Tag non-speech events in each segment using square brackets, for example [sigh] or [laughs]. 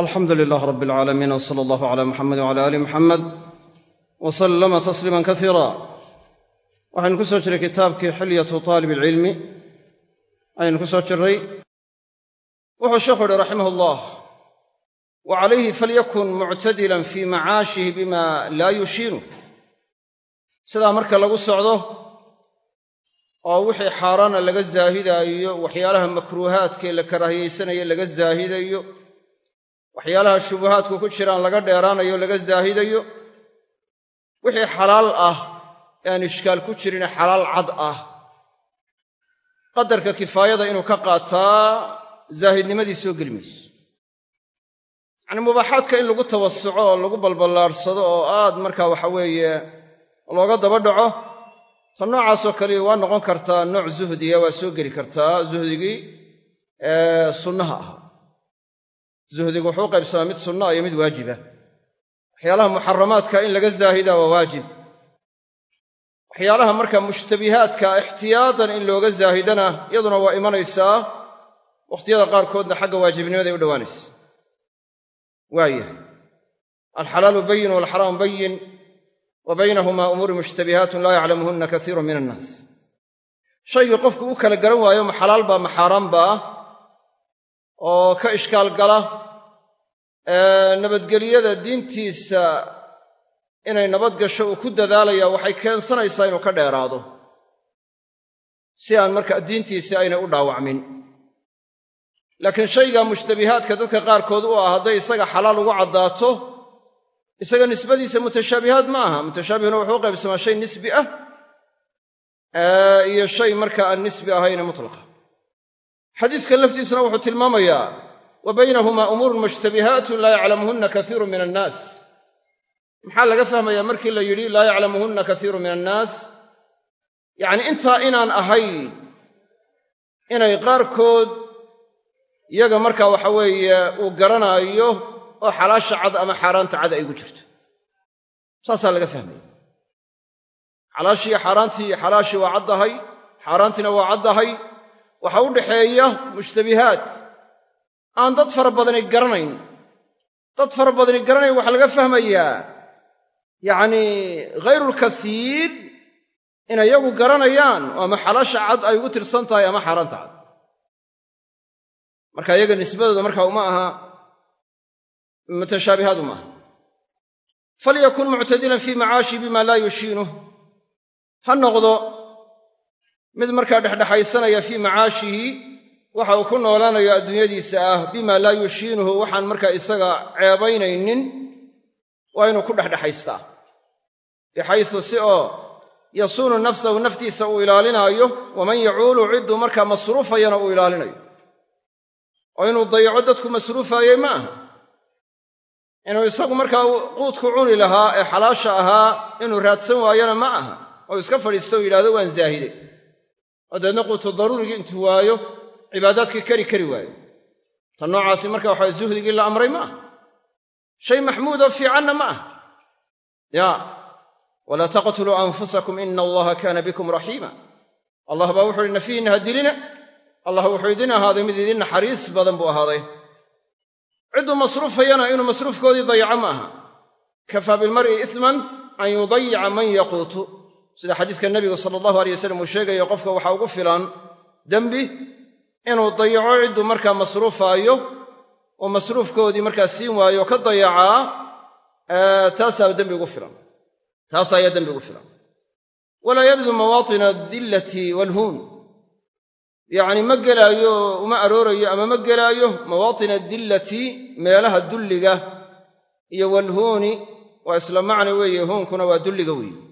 alxamdu lilaah rab alcaalamiin w sala allahu cala muxamed wcala aali muxamed w sallama tasliiman kasiira waxaynu ku soo jiray kitaabkii xilyatu taalib alcilmi ayaynu ku soo jiray. Wuxuu sheikhu yihi raximah allah wa calayhi falyakun muctadilan fii macaashihi bima laa yushiinu. Sidaa marka lagu socdo oo wixii xaaraana laga zaahidaayo waxyaalaha makruuhaadkee la karaahiyaysanayo laga zaahidayo waxyaalaha shubuhaadku ku jiraan laga dheeraanayo laga zaahidayo wixii xalaal ah ee aan ishkaal ku jirin xalaal cad ah. Qadarka kifaayada inuu ka qaataa zaahidnimadii soo geli mayso. Yacnii mubaaxaadka in lagu tawasuco oo lagu balballaadhsado oo aad markaa waxa weeye looga daba dhaco ta noocaasoo kale waa noqon kartaa nooc zuhdiya waa soo geli kartaa zuhdigii sunnaha ahaa zuhdigu wuxuu u qaybsamaa mid sunna iyo mid waajiba waxyaalaha muxaramaadka in laga zaahidaa waa waajib. Waxyaalaha marka mushtabihaadka ixtiyaadan in looga zaahidana iyaduna waa imanaysaa wakhtiyada qaarkoodna xagga waajibnimaday u dhowaanaysa waayahay. Alxalaalu bayin walxaraamu bayin wa baynahumaa umuuri mushtabihaatun laa yaclamuhunna kaiirun min annaas shaygii qofku u kala garan waayo ma xalaal baa ma xaaraan baa oo ka ishkaal gala nabadgelyada diintiisa inay nabad gasho uu ku dadaalaya waxay keensanaysaa inuu ka dheeraado si aan marka diintiisi aynay u dhaawacmin. Laakiin shayga mushtabihaadka dadka qaarkood u ah hadday isaga xalaal ugu caddaato isaga nisbadiisa mutashaabihaad ma aha. Mutashaabihuna wuxuu u qaybsamaa shay nisbi ah iyo shay marka aan nisbi ahayne mutlaqa xadiiskan laftiisuna wuxuu tilmaamayaa wa baynahumaa umuurun mushtabihaatun laa yaclamuhunna kaiiru min annaas. Maxaa laga fahmayaa markii la yidhi laa yaclamuhunna kaiiru min annaas? Yacnii intaa inaan ahayn inay qaarkood yaga markaa waxa weeye uu garanaayo oo xalaasha cad ama xaaraanta cad ay gu jirto. Saasaa laga fahmaya. Xalaashiiyo xaaraantii xalaashii waa caddahay xaaraantiina waa caddahay waxaa u dhaxeeya mushtabihaad aan dad fara badani garanayn. Dad fara badani garanayn waxaa laga fahmayaa. Yacnii hayrulkasiir inay yagu garanayaan oo ama xalaasha cad ay ugu tirsan tahay ama xaaraanta cad marka iyaga nisbadooda markaa uma aha mutashaabihaad uma aha. Falyakun muctadilan fii macaashi bima laa yushiinuh. Ha noqdo mid markaa dhexdhexaysanaya fii macaashihi waxa uu ku noolaanayo adduunyadiisa ah bima laa yushiinuhu waxaan markaa isaga ceebaynaynin waa inuu ku dhexdhexaystaa. Bixaysu si oo yasuunu nafsahu naftiisa uu ilaalinaayo waman yacuulu cidduu markaa masruufayana uu ilaalinayo. Oo inuu dayaco dadku masruufaayey ma aha? Inuu isagu markaa quudku cuni lahaa ee xalaasha ahaa inuu raadsan waayona ma aha? Oo iska fadhiisto oo yidhahdo waan zaahide oo quutu daruurigii intuu waayo cibaadaadkii kari kari waayo. Ta noocaasi marka waxaa zuhdigii la amray ma aha. Shay maxmuudoo fiicanna ma aha. Yaa walaa taqtuluu anfusakum ina allaha kaana bikum raxiima allah baa wuxu uhi nafihiinna ha dilina. Allah wuxuu idin ahaaday mid idin naxariis badan buu ahaaday. Cidduu masruufayana inuu masruufkoodii dayaco ma aha. Kafaa bilmar'i isman an yudayica man yaquutu sida xadiiska nebigu sala allahu alay wasalam uu sheegayo qofka waxaa ugu filan dembi inuu dayaco cidduu markaa masruufaayo oo masruufkoodii markaa siin waayo ka dayacaa taasaa dembi ugu filan. Taas ayaa dembi ugu filan. Walaa yabdu mawaatina adillati waalhuun yacni ma gelaayo uma aroorayo ama ma gelaayo mawaatina adillati meelaha dulliga iyo walhuuni waa isla macna weeye huunkuna waa dulliga weeye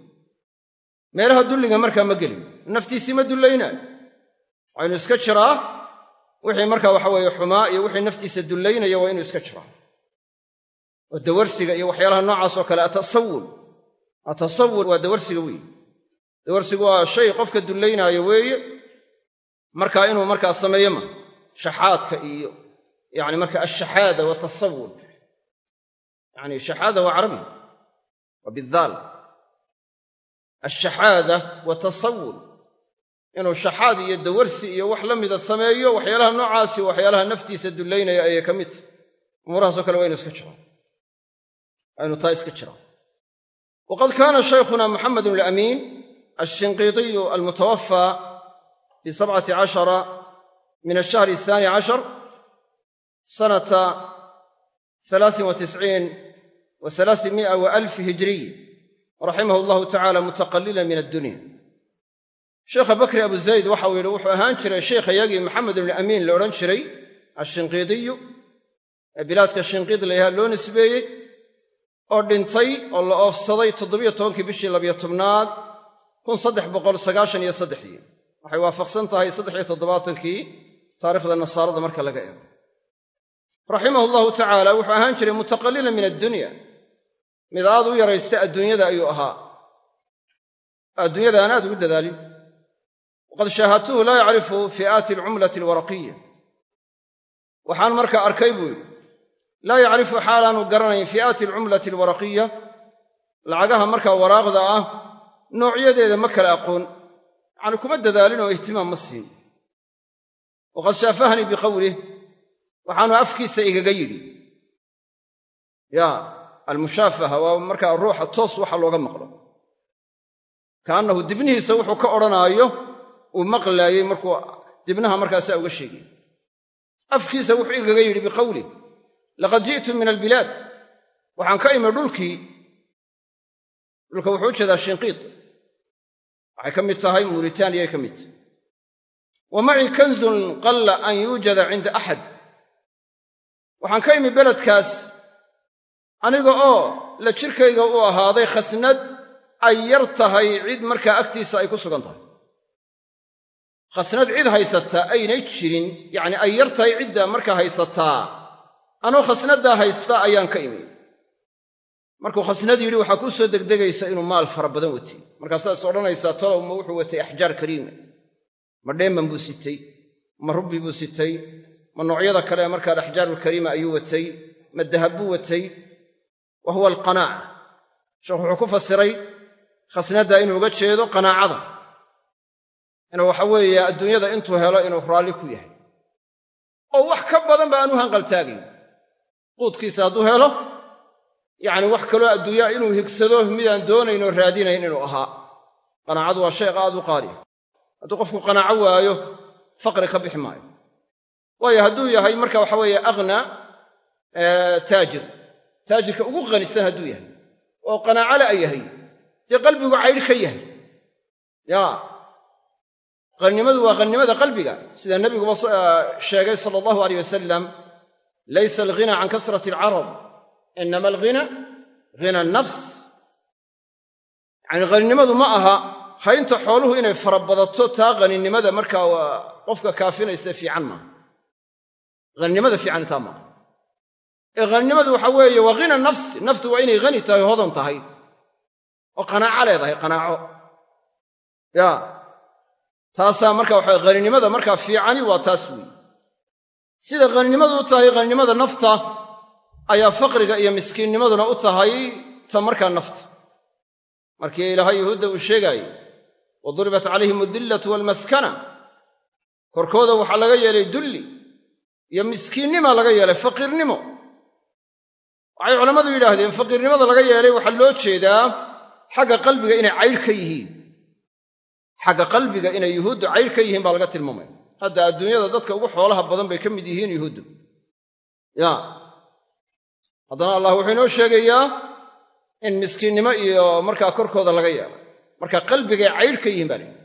meelaha dulliga markaa ma gelayo naftiisii ma dullaynaayo waa inuu iska jiraa wixii markaa waxa weeye xumaa iyo wixii naftiisa dullaynaya waa inuu iska jiraa. Oo dawarsiga iyo waxyaalaha noocaasoo kale atasawul atasawul waa dawarsiga weeye dawarsigu waa shay qofka dullaynaayo weeye markaa inuu markaa sameeyo ma. Shaxaadka iyo yani marka alshaxaada watasawul yani shaxaada waa carabi waa bidaal alshaxaada wa tasawul inuu shaxaad iyo dawarsi iyo wax la mida sameeyo waxyaalaha noocaasi waxyaalaha naftiisa dullaynaya ayay ka mid tahy umuurahaasoo kale waa inu iska jiraan waa inu taa iska jiraan waqad kaana shaykhuna muxamedun alamiin alshinqiitiyu almutawafaa fi sabcati cashara min ashahri athani cashar sanata halaasin wa tisciin raximahu allahu tacala mutaqalilan min addunya. Sheekha bakri abu zayd waxau yidhi wuxuu ahaan jiray sheikhayagii maxamed ibnulamiin la odhan jiray ashinqiidiyu ee bilaadka shinqiid layahaa loo nisbeeyey oo dhintay oo la oofsaday toddobiyo tobankii bishii labiyo tobnaad waxay waafaqsan tahay saddexiyo toddobaatankii taarikhda nasaarada marka laga eego. Raximahu allahu tacaala wuxuu ahaan jiray mutaqalilan min addunya mid aad u yaraysta adduunyada ayuu ahaa. Adduunyada aan aad ugu dadaalin. Waqad shaahadtuhu laa yacrifu fi'aati alcumlati alwaraqiya waxaan markaa arkay buu yidhi laa yacrifu xaalaanu garanayn fi'aati alcumlati alwaraqiya lacagaha markaa waraaqda ah noocyadeeda ma kala aqoon. Yacani kuma dadaalin oo ihtimaam ma siin. Waqad shaafahanii biqowlih waxaanu afkiisa igaga yidhi. Yaa almushaafaha waa markaa ruuxa toos waxa looga maqlo. Kaannahu dibnihiisa wuxuu ka odhanaayo uu maqlaayey markuu dibnaha markaasaa uga sheegay. Afkiisa wuxuu igaga yidhi biqowlih laqad ji'tu min albilaad. Waxaan ka imi dhulkii. Dhulka wuxuu u jeedaa shinqiid. Waxay ka mid tahay muuritaaniyay ka mid. Tahay wa macii kanzun qalla an yuujada cinda axad waxaan ka imi beledkaas aniga oo la jirkayga u ahaaday khasnad ay yar tahay cid markaa agtiisa ay ku sugan tahay. Khasnad cid haysataa aynay jirin yacni ay yar tahay cidda markaa haysataa anoo khasnaddaa haysta ayaan ka imi markuu khasnad yidhi waxaa kuu soo degdegaysa inuu maal fara badan watay markaasaa is odhanaysaa talow ma wuxuu watay axjaar kariima ma dheeman buu sitay ma rubbi buu sitay ma noocyada kale markaa axjaarulkariima ayuu watay ma dahab buu watay wa huwa alqanaaca. Sheekhu wuxuu ku fasiray khasnadda inuu uga jeedo qanaacada. Inuu waxa weeye adduunyada intuu helo inuu raalli ku yahay. Oo wax ka badan ba aan u hanqaltaagayn quudkiisa hadduu helo yacni wax kaloo adduunyaa inuu higsado midaan doonaynoo raadinayn inuu ahaa. Qanaacadu waa shay aad u qaaliya hadduu qofku qanaaco waayo faqri ka bixi maayo. Waayo hadduu yahay marka waxa weeye akhna taajir taajirka ugu qanisan hadduu yahay oo qanaacole a yahay dee qalbigu caydh ka yahay. Yaa qannimadu waa qannimada qalbiga. Sida nebiguba sheegay sala allahu aleyh wasalam laysa alghina can kasrati alcarab inama alghina ghina nafs yacani qaninimadu ma aha haynta xooluhu inay farabadato taa qaninimada markaa qofka kaafinaysa fiican maaha. Haninimada fiican taa maaha ee haninimadu waxaa weeye waa ghina nafs naftu waa inay hani tahay hodan tahay. Oo qanaaco leedahay qanaaco. Ya. Taasaa marka waxa haninimada markaa fiicani waa taas weeye sida haninimadu u tahay haninimada nafta ayaa faqriga iyo miskiinnimaduna u tahay ta markaa nafta. Markii ilaahay yuhuudda uu sheegaayey wa duribat calayhim adillatu waalmaskana korkooda waxaa laga yeelay dulli iyo miskiinnima laga yeelay faqiirnimo waxay culammadu yidhaahdeen faqiirnimada laga yeelay waxaa loo jeedaa xagga qalbiga inay caydh ka yihiin. Xagga qalbiga inay yuhuuddu caydh ka yihiin baa laga tilmaamaya hadda adduunyada dadka ugu xoolaha badan bay ka mid yihiin yuhuuddu. Ya. Haddana allah wuxuu inoo sheegayaa in miskiinnimo iyo markaa korkooda laga yeelay. Marka qalbigay caydh ka yihiin baa la yidhi.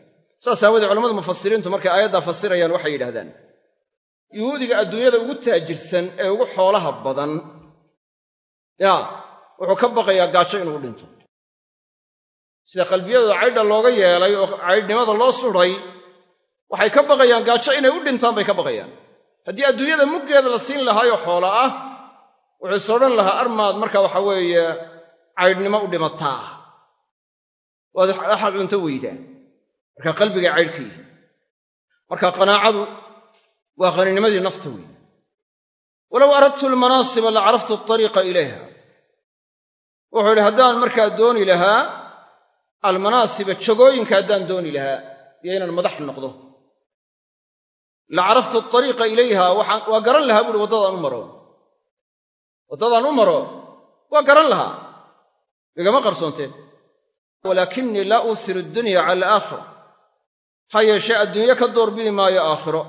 Saas aawoodee culamada mufasiriintu markay aayaddaa fasirayaan waxay yidhahdaan yuhuudiga adduunyada ugu taajirsan ee ugu xoolaha badan yaa wuxuu ka baqayaa gaajo inuu dhinto. Sida qalbiyadooda caydha looga yeelay oo caydhnimada loo sudhay waxay ka baqayaan gaajo inay u dhintaan bay ka baqayaan. Haddii adduunyada muggeeda la siin lahaayoo xoola ah wuxuu odhan lahaa armaad marka waxa weeye caydhnimo u dhimataa waad axad cunto weydaa marka qalbigay caydh ka yihi marka qanaacadu waa qaninimadii nafta weeye walow aradtu almanaasiba la caraftu atariiqa ilayha. Wuxuu yidhi haddaan markaa dooni lahaa almanaasiba jagooyinka haddaan dooni lahaa iyo inaan madax noqdo. La caraftu atariiqa ilayha waa garan lahaa buuhi waddadaan u maro. Waddadaan u maro? Waa garan lahaa. Igama qarsoonteen. Walaakinii laa uuhiru addunya cala alaakhira ha yeeshee adduunye ka doorbidi maayo aakhiro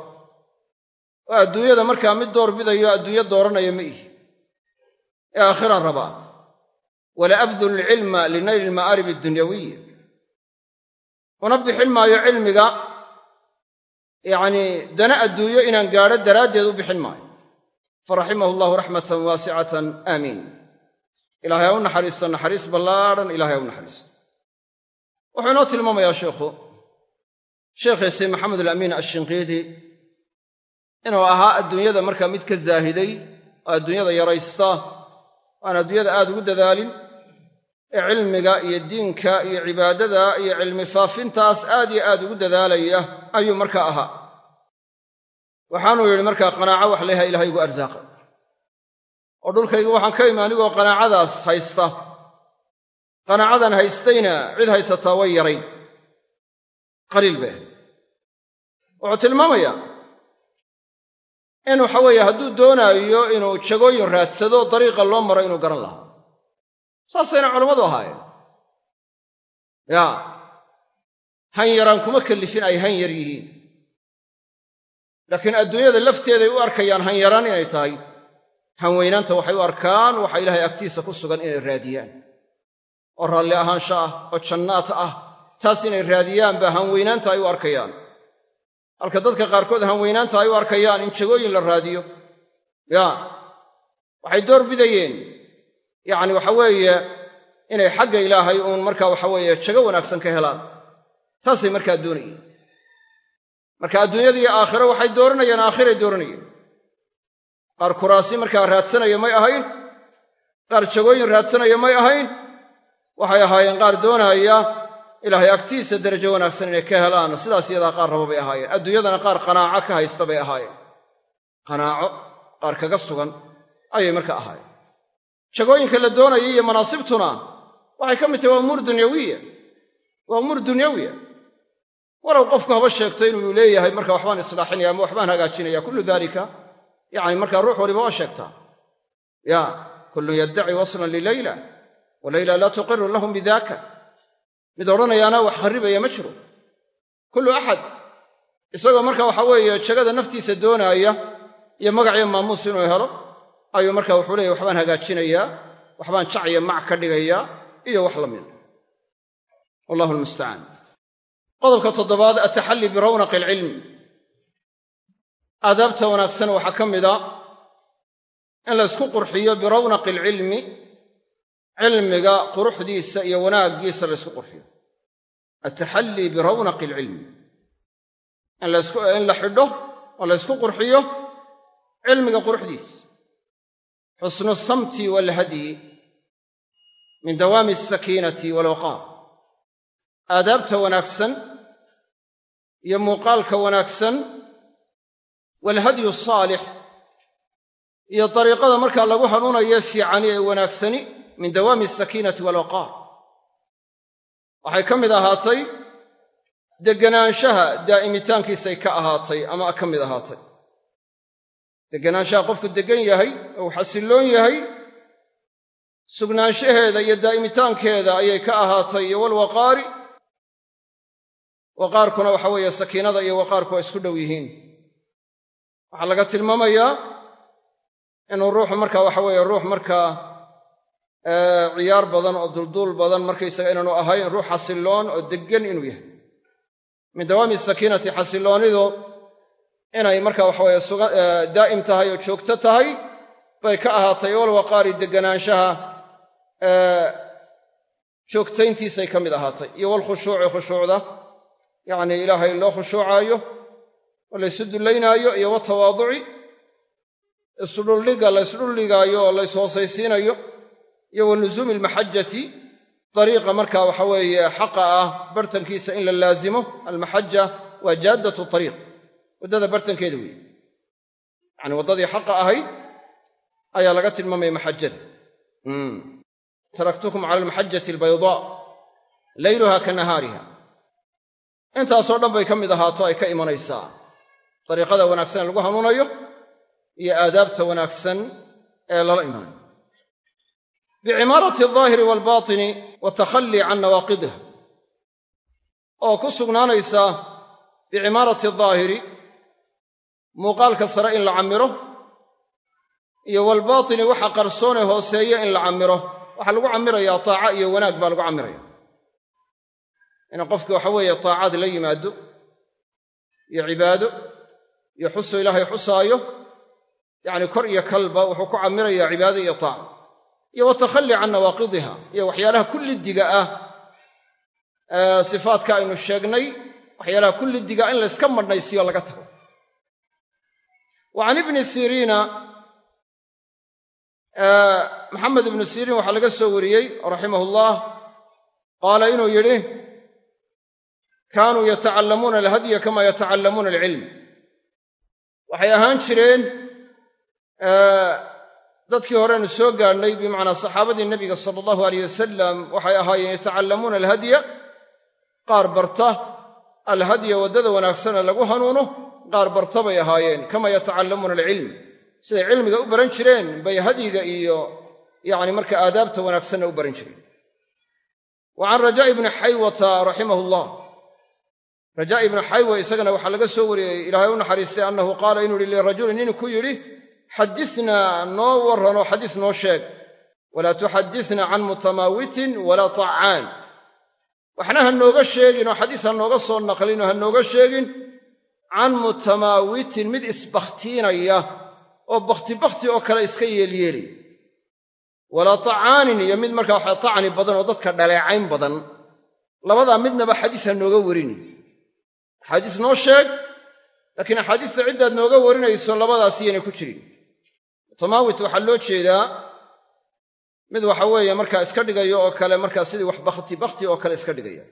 adduunyada markaa mid doorbidayo adduunye dooranaya ma ihi. Ee aakhiraan rabaa. Wala abdulu alcilma linayli alma'aarib addunyawiya una bixin maayo cilmiga yacnii dana adduunyo inaan gaadho daraaddeed u bixin maayo. Faraximahu allahu raxmatan waasicatan aamiin ilahay ha u naxariisto naxariis ballaadhan ilahay ha u naxariisto. Wuxuu inoo tilmaamayaa sheikhu sheekhiisi maxamed alamiin ashinqiidi inuu ahaa adduunyada markaa mid ka zaahiday oo adduunyada yaraysta aan adduunyada aad ugu dadaalin. Ee cilmiga iyo diinka iyo cibaadada iyo cilmi faafintaas aad iyo aad ugu dadaalaya ayuu markaa ahaa. Waxaanuu yidhi markaa qanaaco wax leeyahay ilahay igu arsaaqa oo dhulkaygu waxaan ka imi anigoo qanaacadaas haysta. Qanaacadan haystayna cid haysataa way yarayn qaliil bay ahayd wuxuu tilmaamayaa in waxa weeye hadduu doonaayo inuu jagooyin raadsado dariiqa loo maro inuu garan lahaa. Saasayna culammadu ahaayeen. Yaa han yaraan kuma kellifin ay han yar yihiin. Laakiin adduunyada lafteeday u arkayaan han yaraan inay tahay. Hanweynaanta waxay u arkaan waxa ilaahay agtiisa ku sugan inay raadiyaan. Oo raalli ahaansho ah oo jannaat ah taas inay raadiyaan baa hanweynaanta ay u arkayaan halka dadka qaarkood hanweynaanta ay u arkayaan in jagooyin la raadiyo. Yaa waxay door bidayeen. Yacni waxa weeye inay xagga ilaahay uun markaa waxa weeye jago wanaagsan ka helaan. Taasay markaa doonayeen. Marka adduunyadiiyo aakhiro waxay dooranayeen aakhiray dooranayeen. Qaar kuraasi markaa raadsanaya may ahayn qaar jagooyin raadsanaya may ahayn. Waxay ahaayeen qaar doonaaya ilaahay agtiisa derajo wanaagsan inay ka helaan. Sidaas iyadaa qaar raba bay ahaayeen. Adduunyadana qaar qanaaco ka haysta bay ahaayeen. Qanaaco qaar kaga sugan ayay marka ahaayeen. Jagooyinka la doonayay iyo manaasibtuna waxay ka mid tahay waa umuur dunyawiya. Waa umuur dunyawiya. Walow qofku haba sheegto inuu leeyahay marka waxbaan islaaxinaya ama waxbaan hagaajinaya kullu daalika yacni markaa ruux waliba waa sheegtaa. Ya kullun yaddaci waslan lileyla wa leyla laa tuqiru lahum bidaaka mid odhanayaana wax kharribaya ma jiro. Kullu axad isagoo marka waxa weeye jagada naftiisa doonaaya iyo magaciyo maamuus inuu helo ayuu marka wuxuu leeyahy waxbaan hagaajinayaa waxbaan jacya mac ka dhigayaa iyo wax la mida wallahu almustacaan qodobka toddobaad ataxalli birawnaqi alcilm aadaabta wanaagsan waxaa ka mida in la ysku qurxiyo birawnaqi alcilmi cilmiga quruxdiisa iyo wanaaggiisa la ysku qurxiyo. Ataxallii birawnaqi alcilmi in la xidho oo la ysku qurxiyo cilmiga quruxdiisa. Xusnu samti waalhadyi min dawaami alsakiinati waalwaqaar aadaabta wanaagsan iyo muuqaalka wanaagsan waalhadyu asaalix iyo dariiqada markaa lagu hanuunayo fiicani ee wanaagsani min dawaami alsakiinati waalwaqaar waxay ka mid ahaatay degganaanshaha daa'imitaankiisay ka ahaatay ama ka mid ahaatay. Degganaanshaha qofku deggan yahay oo uu xasilloon yahay sugnaanshaheeda iyo daa'imitaankeeda ayay ka ahaatay iyo walwaqaari waqaarkuna waxa weeye sakiinada iyo waqaarku waa isku dhow yihiin. Waxaa laga tilmaamayaa inuu ruuxu markaa waxa weeye ruux markaa ciyaar badan oo dulduul badan markaysaga inaanu ahayn ruux xasilloon oo deggan inuu yahay. Min dawaami sakiinati xasilloonidu inay marka waxaweye daa'im tahay oo joogto tahay bay ka ahaatay walwaqaari degganaanshaha joogtayntiisay ka mid ahaatay. Iyo walkhushuuci khushuucda yacnii ilaahay loo khushuucaayo oo dullaynaayo iyo watawaaduci isdhuldhigga laysdhuldhigaayo oo layshoosaysiinayo iyo wa luzuumi almaxajati dariiqa markaa waxa weeye xaqa ah bartankiisa in la laazimo almaxaja waa jaaddatu tariiq waddada bartankeeda weeye. Yacani waddadii xaqa ahayd ayaa laga tilmaamaya maxajada. Taraktukum cala almaxajati albaydaa leyluha ka nahaariha. Intaasoo dhan bay ka mid ahaato ay ka imanaysaa. Dariiqada wanaagsan ee lagu hanuunayo iyo aadaabta wanaagsan ee lala imanayo bicimaarati aldaahiri waalbaatini watakhallii can nawaaqidih oo ku sugnaanaysa bicimaarati aldaahiri muuqaalka sare in la cammiro iyo walbaatini waxa qarsoone hooseeye in la cammiro. Waxaa lagu cammirayaa taaca iyo wanaag baa lagu cammiraya. In qofki waxa weeye taacaad la yimaado iyo cibaado iyo xusu ilaahay xusaayo yacni kor iyo kalba wuxuu ku cammirayaa cibaado iyo taaca iyo watakhalli can nawaaqidiha iyo waxyaalaha kullidiga ah sifaadka aynu sheegnay waxyaalaha kullidiga in layska madhnaysiyo laga tago. Wa can ibni siriina maxamed ibnu siriin waxaa laga soo wariyey raximah ullah qaala inuu yidhi kaanuu yatacallamuuna alhadya kama yatacallamuuna alcilm waxay ahaan jireen dadkii horeynu soo gaadhnay bimacnaa saxaabadii nebiga sala allahu aleyh wasalam waxay ahaayeen yatacallamuuna alhadya qaar barta alhadya waddada wanaagsane lagu hanuuno qaar barta bay ahaayeen kama yatacallamuuna alcilm. Siday cilmiga u baran jireen bay hadyiga iyo yacni marka aadaabta wanaagsanna u baran jireen. Wa can rajaa'i bni xaywata raximahu llah rajaa ibnu xaywa isagana waxaa laga soo wariyey ilaahay u naxariistay annahu qaala inuu yihi lirajulin nin ku yidhi xadisnaa noo warranoo xadiis noo sheeg. Walaa tuxadisna can mutamaawitin walaa tacaan. Waxna ha nooga sheegin oo xadiis ha nooga soo naqlin oo ha nooga sheegin. Can mutamaawitin mid isbakhtiinaya oo bakhti bakhti oo kale iska yeelyeelay walaa tacaanin iyo mid markaa waxa tacni badan oo dadka dhaleecayn badan. Labadaa midnaba xadiis ha nooga warin. Axaadiis noo sheeg laakiin axaadiista ciddaad nooga warinayso labadaas ku jirin mutamaawit waxaa loo jeedaa mid waxa weeye markaa iska dhigaya oo kale markaa sidii wax bakhti bakhti oo kale iska dhigaya.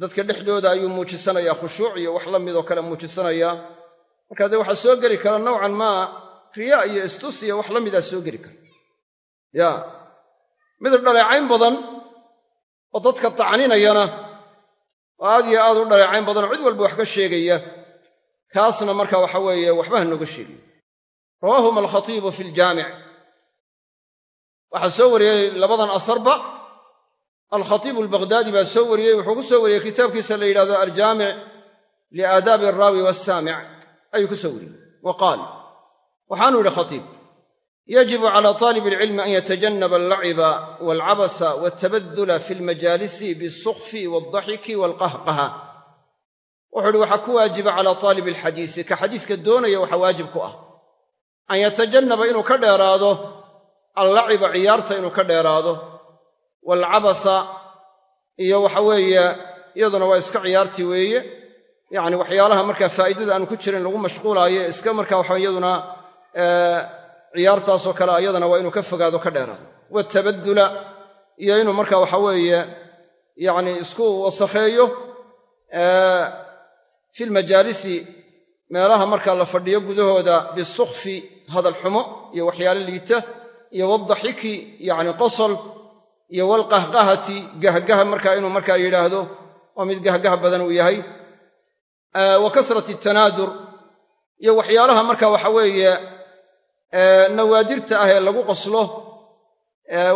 Dadka dhexdooda ayuu muujisanayaa khushuuc iyo wax la midoo kale muujisanayaa markaa dee waxaa soo geli kara nowcan maa riyaa iyo istus iyo wax la midaa soo geli kara. Ya mid dhaleecayn badan oo dadka tacninayana oo aad iyo aad u dhaleecayn badanoo cid walba wax ka sheegaya kaasna marka waxa weeye waxba ha nooga sheegiyo rawaahuma alkhatiibu fi ljaamic waxaa soo wariyey labadan asarba. Alkhatiibu albaqhdaadi baa soo wariyey wuxuu ku soo wariyey kitaabkiisa la yidhahdo aljaamic liaadaabi alraawi wasaamic ayuu ku soo wariyey. Wa qaal waxaanu yidhi khatiib yajibu cala taalib alcilmi an yatajannaba allaciba walcabasa waltabadula fi lmajaalisi bisukfi waldaxiki walqahqaha. Wuxuu uhi waxaa ku waajiba calaa taalib alxadiisi. Ka xadiiska doonaya waxaa waajib ku ah an yatajannaba inuu ka dheeraado allaciba ciyaarta inuu ka dheeraado waalcabasa iyo waxa weeye iyaduna waa iska ciyaartii weeye. Yacni waxyaalaha markaa faa'idada aanu ku jirin lagu mashquulaayo iska markaa waxa iyaduna ciyaartaasoo kale ayadana waa inuu ka fogaado ka dheeraado. Watabadula iyo inuu marka waxa weeye yacni isku wasakheeyo fi lmajaalisi meelaha markaa la fadhiyo gudahooda bisukfi hadal xumo iyo waxyaalo liita iyo wadaxiki yacni qosol iyo walqahqahati gahgaha markaa inuu markaa yidhaahdo waa mid gahgah badan uu yahay. Wa kasrati tanaadur iyo waxyaalaha marka waxa weeye nawaadirta ah ee lagu qoslo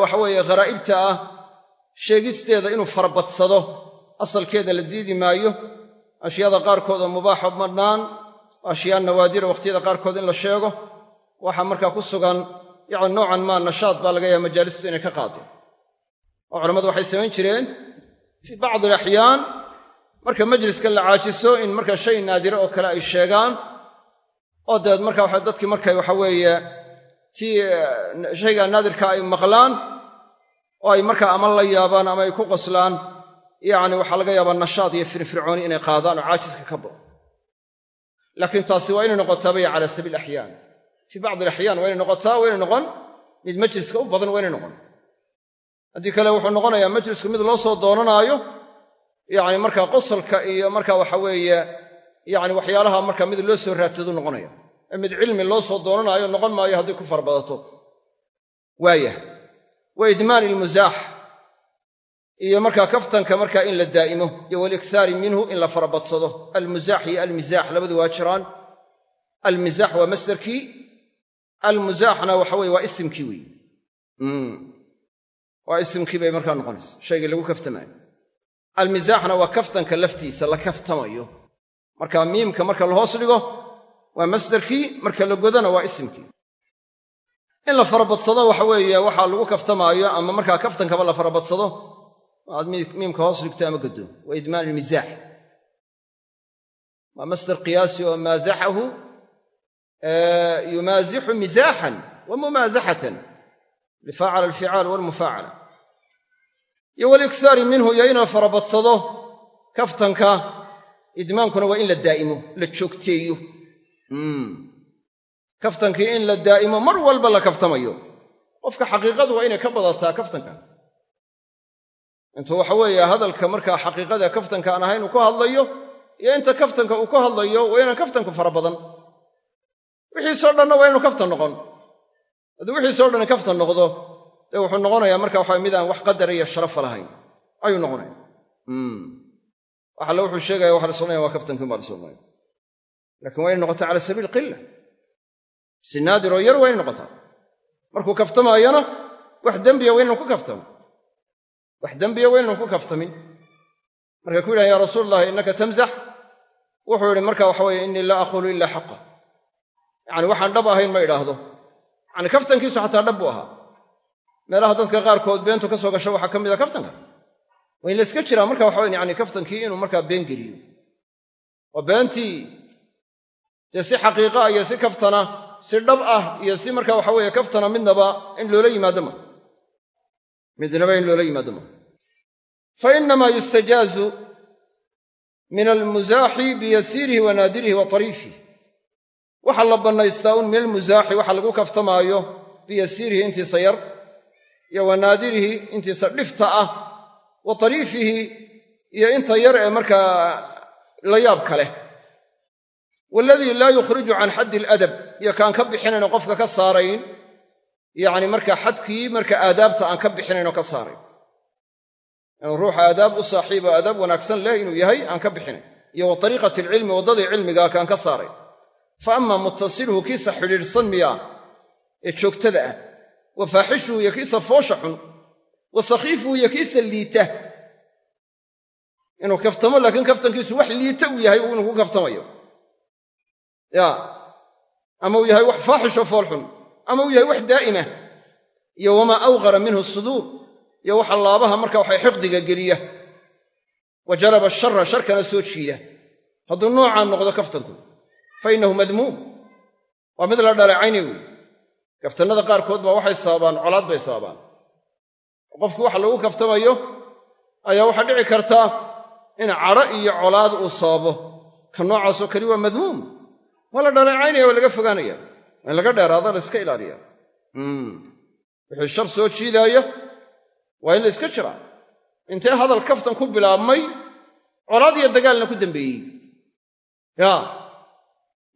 waxa weeye kharaa'ibta ah sheegisteeda inuu farabadsado asalkeeda la diidi maayo ashyaada qaarkood oo mubaaxa madhnaan ashyaa nawaadira wakhtiyada qaarkood in la sheego waxaa markaa ku sugan yacni noocan maa nashaad baa laga yaaba majaalistu inay ka qaadeen oo culammadu waxay samayn jireen fii bacdi alaxyaan marka majliska la caajiso in marka shay naadira oo kale ay sheegaan oo dabeed marka waxa dadkii markay waxa weeye tii shaygaa naadirka ay maqlaan oo ay markaa ama la yaabaan ama ay ku qoslaan yacni waxaa laga yaabaa nashaad iyo firfircooni inay qaadaan oo caajiska ka bao laakiin taasi waa inay noqotaa bay cala sabiil axyaan fii bacdi alaxyaan waa inay noqotaa waa inay noqon mid majliska u badan waa inay noqon. Haddii kale wuxuu noqonayaa majlisku mid loo soo doonanaayo yacni markaa qosolka iyo marka waxa weeye yacni waxyaalaha marka mid loo soo raadsadu noqonaya. Ee mid cilmi loo soo doonanaayo noqon maayo haddii ku farbadato waayah wa ilmusaax iyo markaa kaftanka markaa in la daa'imo iyo walikhaari minhu in la farabadsado. Almusaax iyo almisaax labadu waa jiraan. Almisaax waa masdarkii almusaaxna waxa weye waa isimkii weeye waa isimkii bay markaa noqonaysa. Shaygii lagu kaftamaayo almisaaxna waa kaftanka laftiisa la kaftamayo. Marka miimka marka la hoos dhigo waa masdarkii marka la godona waa isimkii in la farabadsado waxa weeye waxaa lagu kaftamaayo ama markaa kaftankaba la farabadsado aad miimka hoos dhigto ama goddo waa idmaan ilmisaax waa masdar qiyaasi oo maazaxahu yumaazixu misaaxan wa mumaazaxatan lifaacala alficaal walmufaacala iyo walikhaari minhu iyo in la farabadsado kaftanka idmaankuna waa in la daa'imo la joogteeyo kaftankii in la daa'imo mar walba la kaftamayo qofka xaqiiqadu waa inay ka badataa kaftanka intuu waxa weeye hadalka markaa xaqiiqada kaftanka aan ahayn uu ku hadlayo iyo inta kaftanka uu ku hadlayo waa inaan kaftanku fara badan. Wixiisoo dhanna waa inu kaftan noqon. Haddii wixiisoo dhan kaftan noqdo dee wuxuu noqonayaa marka waxa midaan wax qadara iyo sharafa lahayn. Ayuu noqonaya waxalle wuxuu sheegaya waxa la soonaya waa kaftankiin baa la soonaya laakiin waa inay noqotaa cala sabiil qila si naadiroo yar waa inay noqotaa. Markuu kaftamaayana wax dembiya waa inanu ku kaftamo wax dembiya waa inanu ku kaftamin markay ku yidhahan ya rasuul allahi innaka tamzax. Wuxuu yidhi marka waxa weye innii laa aquulu ila xaqa. Yacani waxaan dhab ahayn ma idhaahdo. Yacani kaftankiisu xataa dhab buu ahaa. Meelaha dadka qaarkood beentu ka soo gasho waxaa ka mid a kaftanka. Waa in la iska jiraa. Marka waxa yani kaftankii inuu markaa been geliyo. Oo beentii dee si xaqiiqa iyo si kaftana si dhab ah iyo si marka waxa weeye kaftana midnaba in loola yimaado ma midnaba in loola yimaado ma. Fa inamaa yustajaazu min almusaaxi biyasiirihi wa naadirihi wa tariifihi. Waxaa la bannaystaa un min almusaaxi waxa lagu kaftamaayo biyasiirihi intiisa yar iyo wa naadirihi intiisa dhifta ah wa tariifihi iyo inta yar ee markaa la yaab ka leh waaladii laa yukhriju can xaddi aladab iyo kaan ka bixinayno qofka ka saarayn yacni markaa xadkii marka aadaabta aan ka bixinaynoo ka saarayn inuu ruuxa aadaab u saaxiibo aadaab wanaagsan leh inuu yahay aan ka bixinayn iyo wa tariiqati alcilmi waddadii cilmigaa kaan ka saarayn fa ama muttasilhu kiisa xidhiidhsan miyaa ee joogtada ah. Wa faaxishuhu iyo kiisa foosha xun wa sakhiifuhu iyo kiisa liita. Inuu kaftamo laakiin kaftankiisu wax liita uu yahay inuu ku kaftamayo. Ya. Ama uu yahay wax faaxisho foolxun ama uu yahay wax daa'ima. Iyo wamaa awqara minhu suduur. Iyo waxa laabaha marka waxay xiqdiga geliya. Wa jalaba shara sharkana soo jiida. Hadduu noocaan noqdo kaftanku fa innahu madmuum. Waa mid la dhaleecayni wey kaftannada qaarkood baa waxay sababaan colaad bay sababaan qofku waxa lagu kaftamayo ayaa waxaa dhici kartaa in cadho iyo colaad uu sababo ka noocaasoo kali waa madmuum. Waa la dhaleecaynaya waa laga fogaanaya in laga dheeraada la iska ilaaliya. Wixii shar soo jiidaaya waa in la iska jiraa intee hadal kaftan ku bilaabmay colaad iyo dagaalna ku dambeeyey. Yaa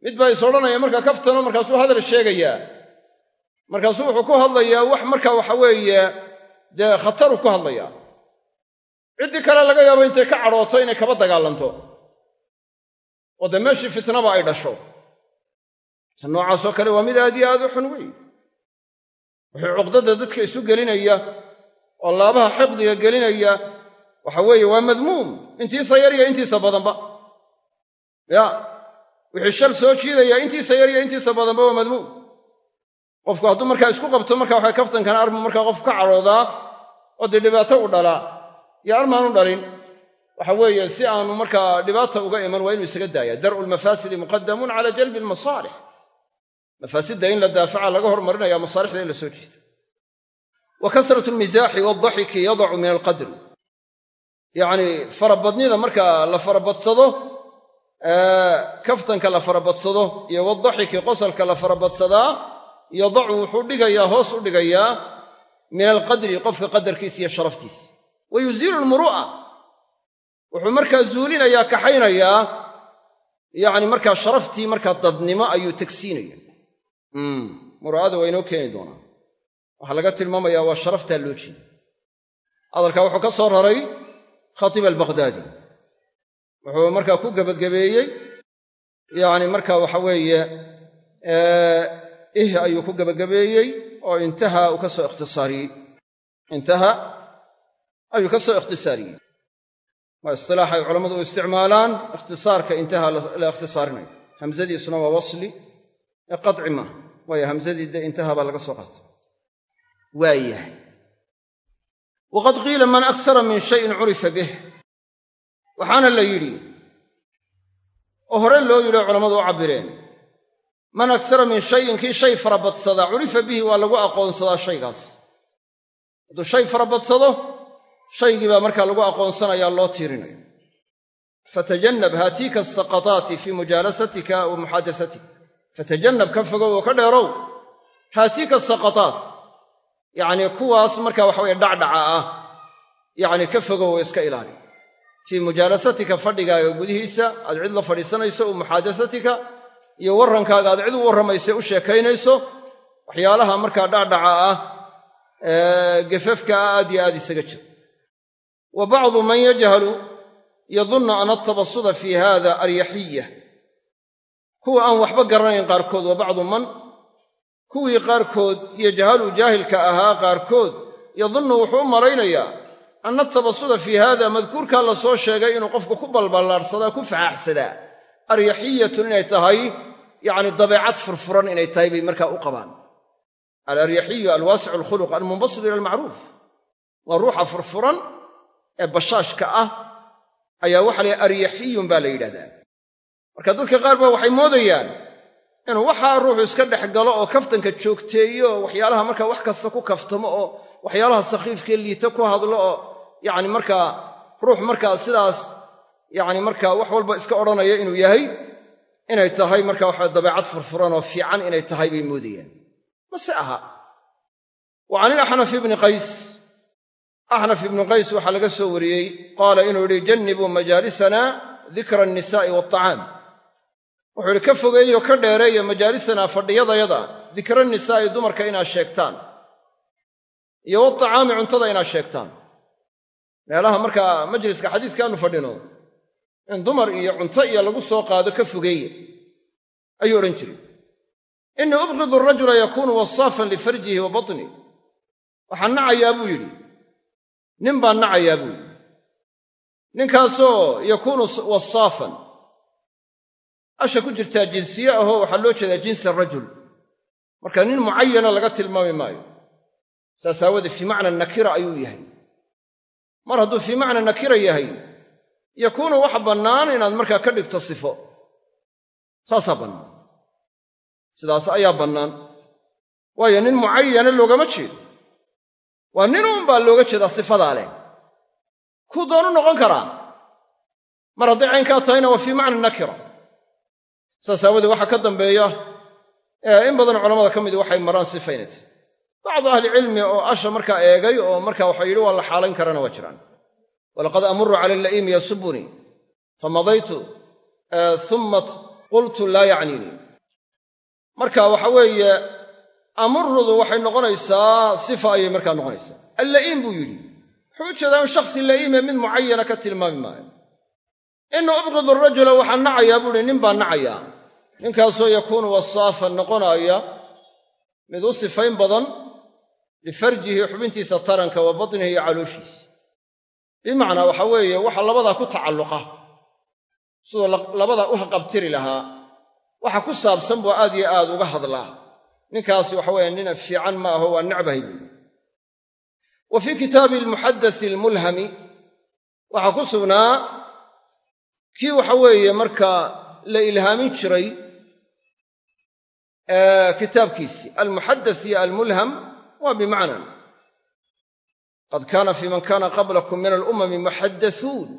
mid baa is odhanaya markaa kaftano markaasuu hadal sheegayaa markaasuu wuxuu ku hadlayaa wax marka waxa weeye dee khataru ku hadlayaa. Ciddii kale laga yaabo intay ka cadhooto inay kaba dagaalanto. Oo dee meeshii fitnaba ay dhasho ta noocaasoo kale waa mid aad iyo aad u xun wey wuxuu cuqdada dadka isu gelinaya oo laabaha xiqdiga gelinaya waxa weeye waa madmuum. Intiisa yar iyo intiisa badanba. Ya wixii shar soo jiidaya intiisa yar iyo intiisa badanba waa madmuum. Qofku hadduu markaa isku qabto marka waxa kaftankan armu markaa qof ka cadhoodaa oo dee dhibaato u dhalaa iyo armaanu dhalin. Waxa weeye si aanu markaa dhibaata uga iman waa inuu isaga daaya dar'u lmafaasidi muqadamun cala jalbi almasaalix mafaasidda in la daafaca laga hormarinaya masaalixda in la soo jiito wa kasratu almisaaxi waadaxiki yadacu min alqadri yacnii farabadnida marka la farabadsado kaftanka la farabadsado iyo wadaxiki qosalka la farabadsadaa yadacu wuxuu dhigayaa hoos u dhigayaa min alqadri qofka qadarkiisa iyo sharaftiisa wa yuziilu almuru'a. Wuxuu markaa zuulinayaa kaxaynayaa yacni markaa sharaftii markaa dadnimo ayuu tegsiinaya muru'ada waa inoo keeni doonaa waxaa laga tilmaamayaa waa sharaftaa loo jeeda hadalkaa wuxuu ka soo raray khatiib albaqhdaadi wuxuu markaa ku gebagabeeyey yacni marka waxa weeye ih ayuu ku gebagabeeyey oo intaha uu ka soo ikhtisaariyey. Intaha ayuu ka soo ikhtisaariyey. Waa istilaax ay culammadu u isticmaalaan ikhtisaarka intaha la ikhtisaarinayo hamzadiisuna waa wasli ee qaci maaha waayo hamzadii dee laga soo qaatay. Waayahay waqad qiila man aksara min shayin curifa bih. Waxaana la yidhi oo hore loo yidhi oo culammadu u cabbireen man aksara min shayin kii shay farabadsadaa curifa bihi waa lagu aqoonsadaa shaygaas. Hadduu shay farabadsado shaygii baa markaa lagu aqoonsanayaa loo tiirinayo. Fatajannab haatiika asaqataati fii mujaalasatika wa muxaadasatik fatajannab ka fogow oo ka dheerow haatiika asaqataat yacnii kuwaas markaa waxa weye dhacdhaca ah yacni ka fogow oo iska ilaali. Fii mujaalasatika fadhigaaga gudihiisa aad cid la fadhiisanayso wa muxaadasatika iyo warrankaaga aad cid u warramaysa u sheekaynayso waxyaalaha markaa dhacdhaca ah gefafka ah aad yo aad isaga jir. Wa bacdu man yajhalu yadunnu ana atabasuda fii hada aryaxiya kuwa aan waxba garanayn qaarkood wa bacdu man. Kuwii qaarkood yajhalu jaahilka ahaa qaarkood yadunnu wuxuu u malaynayaa anna atabasuda fii haada madkuurkaa la soo sheegay inuu qofku ku balballaarsadaa ku faxaaxsadaa aryaxiyatun inay tahay yacni dabeecad furfuran inay tahay bay markaa u qabaan. Alaryaxiyu alwaasicu alkhuluq almunbasitu ila almacruuf waa ruuxa furfuran ee bashaashka ah ayaa waxa la aryaxiyun baa la yidhahdaa marka dadka qaar baa waxay moodayaan inuu waxaa ruuxu iska dhex galo oo kaftanka joogteeyo oo waxyaalaha markaa wax kasta ku kaftamo oo waxyaalaha sakhiifkee liita ku hadlo oo yacni markaa ruux markaa sidaas yacni markaa wax walba iska odhanaya inuu yahay inay tahay marka waxa dabeecad furfuran oo fiican inay tahay bay moodayaan. Mase aha. Wa can ilaxnaf ibni qays. Axnaf ibnu qays waxaa laga soo wariyey qaala inuu yidhi jannibuu dikra annisaa'i waatacaam wuxuu yidhi ka fogeeyo ka dheereeya majaalisanaa fadhiyadayada dikra nisaa'i dumarka inaad sheegtaan iyo watacaami cuntada inaad sheegtaan. Meelaha markaa majliska xadiiskaanu fadhino in dumar iyo cunto iyo lagu soo qaado ka fogeeya ayuu odhan jiray. Innii ubqidu arajula yakuunu wasaafan lifarjihi wa batni. Waxaan nacayaa buu yidhi. Nin baan nacayaa buu yidhi. Ninkaasoo yakuunu wasaafan asha ku jirtaa jinsiye ahoo waxaa loo jeedaa jinsi rajul. Marka nin mucayana laga tilmaami maayo. Saas aawoodee fii macna nakira ayuu yahay. Mar hadduu fii macna nakira yahay yakuunu waxa bannaan inaad markaa ka dhigto sifo. Saasaa bannaan. Sidaas ayaa bannaan. Waayo nin mucayana loogama jeedo. Waa nin uunbaa looga jeedaa sifadaa leh. Kuu doonu noqon karaa. Mar hadday caynkaa tahayna waa fii macna nakira saas aawoodee waxaa ka dambeeya in badan culamada ka midi waxay maraan sifaynay bacdu ahlicilmi oo asha markaa eegay oo marka waxa yidhi waa la xaalayn karana waa jiraan. Walaqad amuru cala alla'iimi yasubunii famadaytu uma qultu laa yacniinii marka waxa weeye amurudu waxay noqonaysaa sifa ayay markaa noqonaysaa. Alla'iim buu yidhi. Wuxuu u jeedaa in shakhsi la'iime mid mucayana ka tilmaami maayo ina ubqidu rajula waxaan nacayaa buu ihi nin baan nacayaa ninkaasoo yakuunu wasaafan noqonaaya mid u sifayn badan lifarjihi xubintiisa taranka wa batnihi iyo calooshiisa. Bimacnaa waxa weeye waxa labadaa ku tacalluqa. Siduu labadaa u haqabtiri lahaa. Waxa ku saabsan buu aad iyo aad uga hadlaa. Ninkaasi waxa weeye nin fiican ma aho waa necbahay buui wa fii kitaabi almuxadasi almulhami waxaa ku sugnaa kii waxa weeye markaa la ilhaamin jiray kitaabkiisii almuxadas iyo almulham waa bimacnan. Qad kaana fii man kaana qablakum min alumami muxaddasuun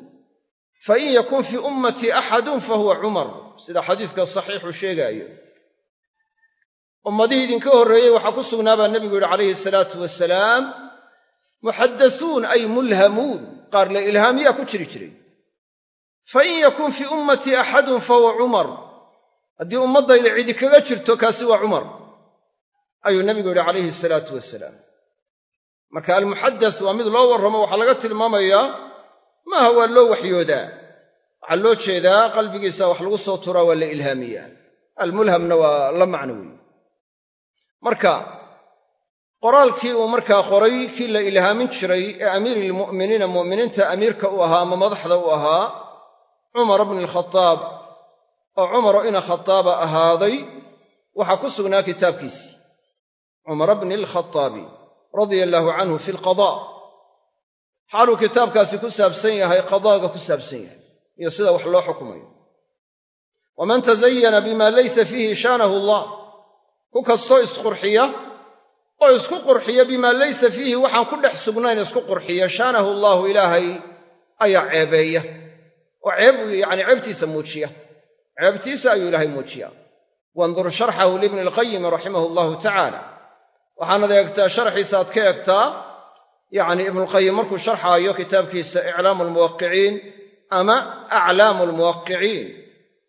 fain yakun fii ummatii axadun fahuwa cumar sida xadiiska saxiixu sheegaayo. Ummadihii idinka horreeyey waxaa ku sugnaa baa nebigu yidhi calayhi salaatu wasalaam muxaddasuun ay mulhamuun. Qaar la ilhaamiyaa ku jiri jiray fain yakun fii ummatii axadun fahuwa cumar haddii ummaddayda cidi kaga jirto kaasi waa cumar ayuu nebigu yidhi calayhi salaatu wasalaam marka almuxadas waa mid loo warramo waxaa laga tilmaamayaa maaha waa loo waxyoodaa. Waxaa loo jeedaa qalbigiisa wax lagu soo turaa waa la ilhaamiyaa. Almulhamna waa la macno weeye marka qoraalkii uu markaa qoray kii la ilhaamin jiray ee amiirilmu'miniina mu'miniinta amiirka u ahaa ama madaxda u ahaa cumar bni alkhadaab oo cumaro ina khadaaba ahaaday waxaa ku sugnaa kitaabkiisii cumara bni alkhataabi radia allaahu canhu fi alqadaa xaaluu kitaabkaasi ku saabsan yahay qadaaga ku saabsan yahay iyo sida wax loo xukumayo. Waman tazayana bima laysa fiihi shaanahu allah ku kastoo isqurxiya oo isku qurxiya bimaa laysa fiihi waxaan ku dhex sugnayn isku qurxiya shaanahu allaahu ilaahay ayaa ceebeeya oo ceeb yacni ceebtiisa muujiya. Ceebtiisa ayuu ilaahay muujiya. Wandur sharxahu libni alqayimi raximahu allahu tacaala waxaanad eegtaa sharxiisa aad ka eegtaa yacni ibnulqayim markuu sharxaayo kitaabkiisa iclaamu almuwaqiciin ama aclaamu almuwaqiciin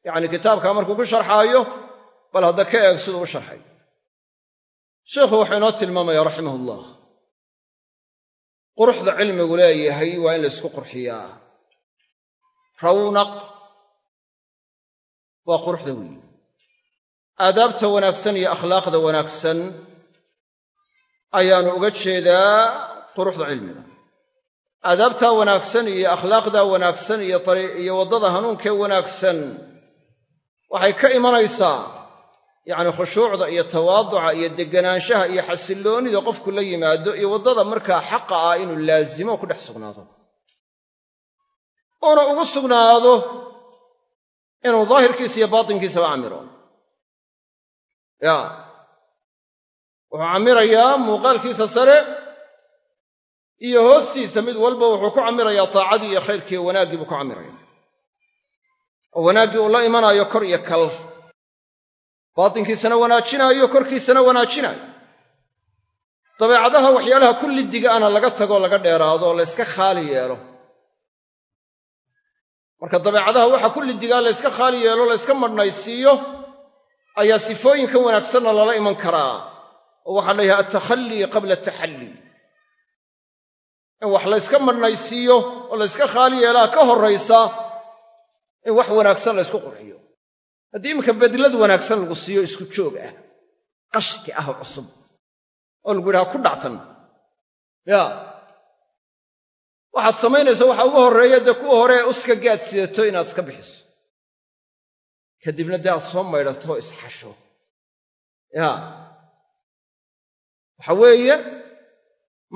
yacni kitaabkaa markuu ku sharxaayo bal hadda ka eeg siduu u sharxay. Sheikhu wuxuu inoo tilmaamaya raximah ullah quruxda cilmigu leeyahay waa in la ysku qurxiyaa rawnaq waa quruxda weyi aadaabta wanaagsan iyo akhlaaqda wanaagsan ayaanu uga jeedaa quruxda cilmiga. Aadaabtaa wanaagsan iyo akhlaaqdaa wanaagsan iyo waddada hanuunkee wanaagsan waxay ka imanaysaa yacni khushuucda iyo tawaaduca iyo deganaanshaha iyo xasilloonida qofku la yimaado iyo waddada markaa xaqa ah inuu laazimo ku dhex sugnaado uuna ugu sugnaado inuu daahirkiisa iyo baatinkiisaba camiro ya. Wuxuu camirayaa muuqaalkiisa sare iyo hoostiisa mid walba wuxuu ku camirayaa taacadii iyo khayrkii wanaaggii buu ku camiraya oo wanaaggii uu la imanaayo kor iyo kal. Baatinkiisana wanaajinaayo korkiisana wanaajinaayo. Dabeecadaha waxyaalaha kullidiga ana laga tagoo laga dheeraado oo layska khaali yeelo marka dabeecadaha waxa kullidigaa layska khaali yeelo layska madhnaysiiyo ayaa sifooyinka wanaagsanna lala iman karaa. Oo waxaa la yidhaha altakhallii qabla ataxallii in wax layska madhnaysiiyo oo layska khaali yeelaa ka horraysa in wax wanaagsan laysku qurxiyo. Haddii iminka bedlad wanaagsan lagu siiyo isku joog ah qashti ah oo cusub oo lagu yidhaha ku dhactan. Yaa waxaad samaynaysa waxa ugu horreeya dee kuwa hore ee uska gaad inaad iska bixiso. Kadibna dee aad soo maydhato oo isxasho. Yaa waxa weeye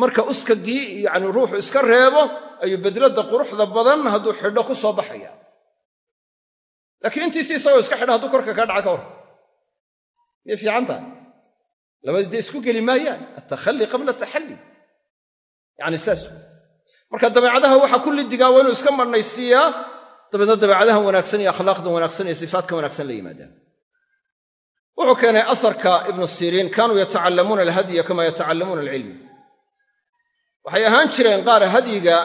marka uskagii yacni ruuxu iska reebo ayuu bedladda quruxda badan hadduu xidho ku soo baxaya. Laakiin intiisi isagoo iska xidha hadduu korka kaa dhaca ka hor. Miyay fiican tahay? Labadii dee isku geli maayaan. Altakhallii qabla ataxalli yacni saas marka dabeecadaha waxa kullidigaa waa inuu iska madhnaysiiyaa dabeedna dabeecadahan wanaagsan iyo akhlaaqdan wanaagsan iyo sifaadka wanaagsan la yimaadaan wuxuu keenay asarka ibnu siriin kaanuu yatacallamuuna alhadya kama yatacallamuuna alcilm. Waxay ahaan jireen qaar hadyiga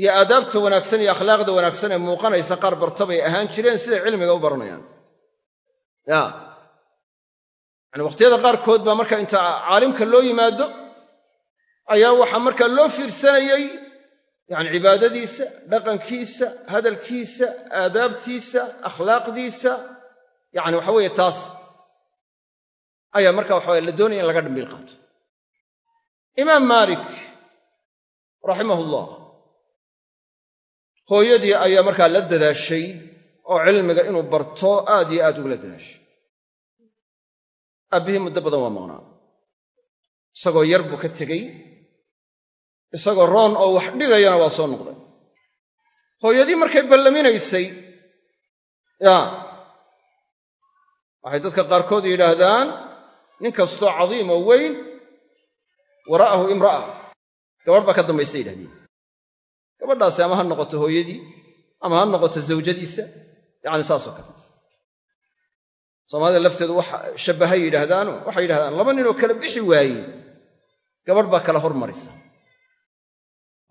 iyo aadaabta wanaagsan iyo akhlaaqda wanaagsan ee muuqanaysa qaar barta bay ahaan jireen siday cilmiga u baranayaan. Ya yani wakhtiyada qaarkood baa marka inta caalimka loo yimaado ayaa waxaa markaa loo fiirsanayey yani cibaadadiisa dhaqankiisa hadalkiisa aadaabtiisa akhlaaqdiisa yani waxa weeye taas ayaa marka waxaweye la doonaya in laga dhambiil qaato. Imaam maalik raximahullah hooyadii ayaa markaa la dadaashay oo cilmiga inuu barto aad iyo aad ugula dadaashay. Aabbihii muddo badan waa maqnaa isagoo yar buu ka tegey isagoo roon oo wax dhigayana waa soo noqday. Hooyadii markay ballaminaysay yaa waxay dadka qaarkood yidhaahdaan nin kastoo cadiim oo weyn wara'ahu imra'a. Gabadh baa ka dambaysa yidhahdeen gabadhaasi ama ha noqoto hooyadii ama ha noqoto zawjadiisa yacni saasoo kale. Soomaalida lafteedu wax shabbahay yidhaahdaano waxay yidhahdaan laba ninoo kala bixi waaye gabadh baa kala hormarisa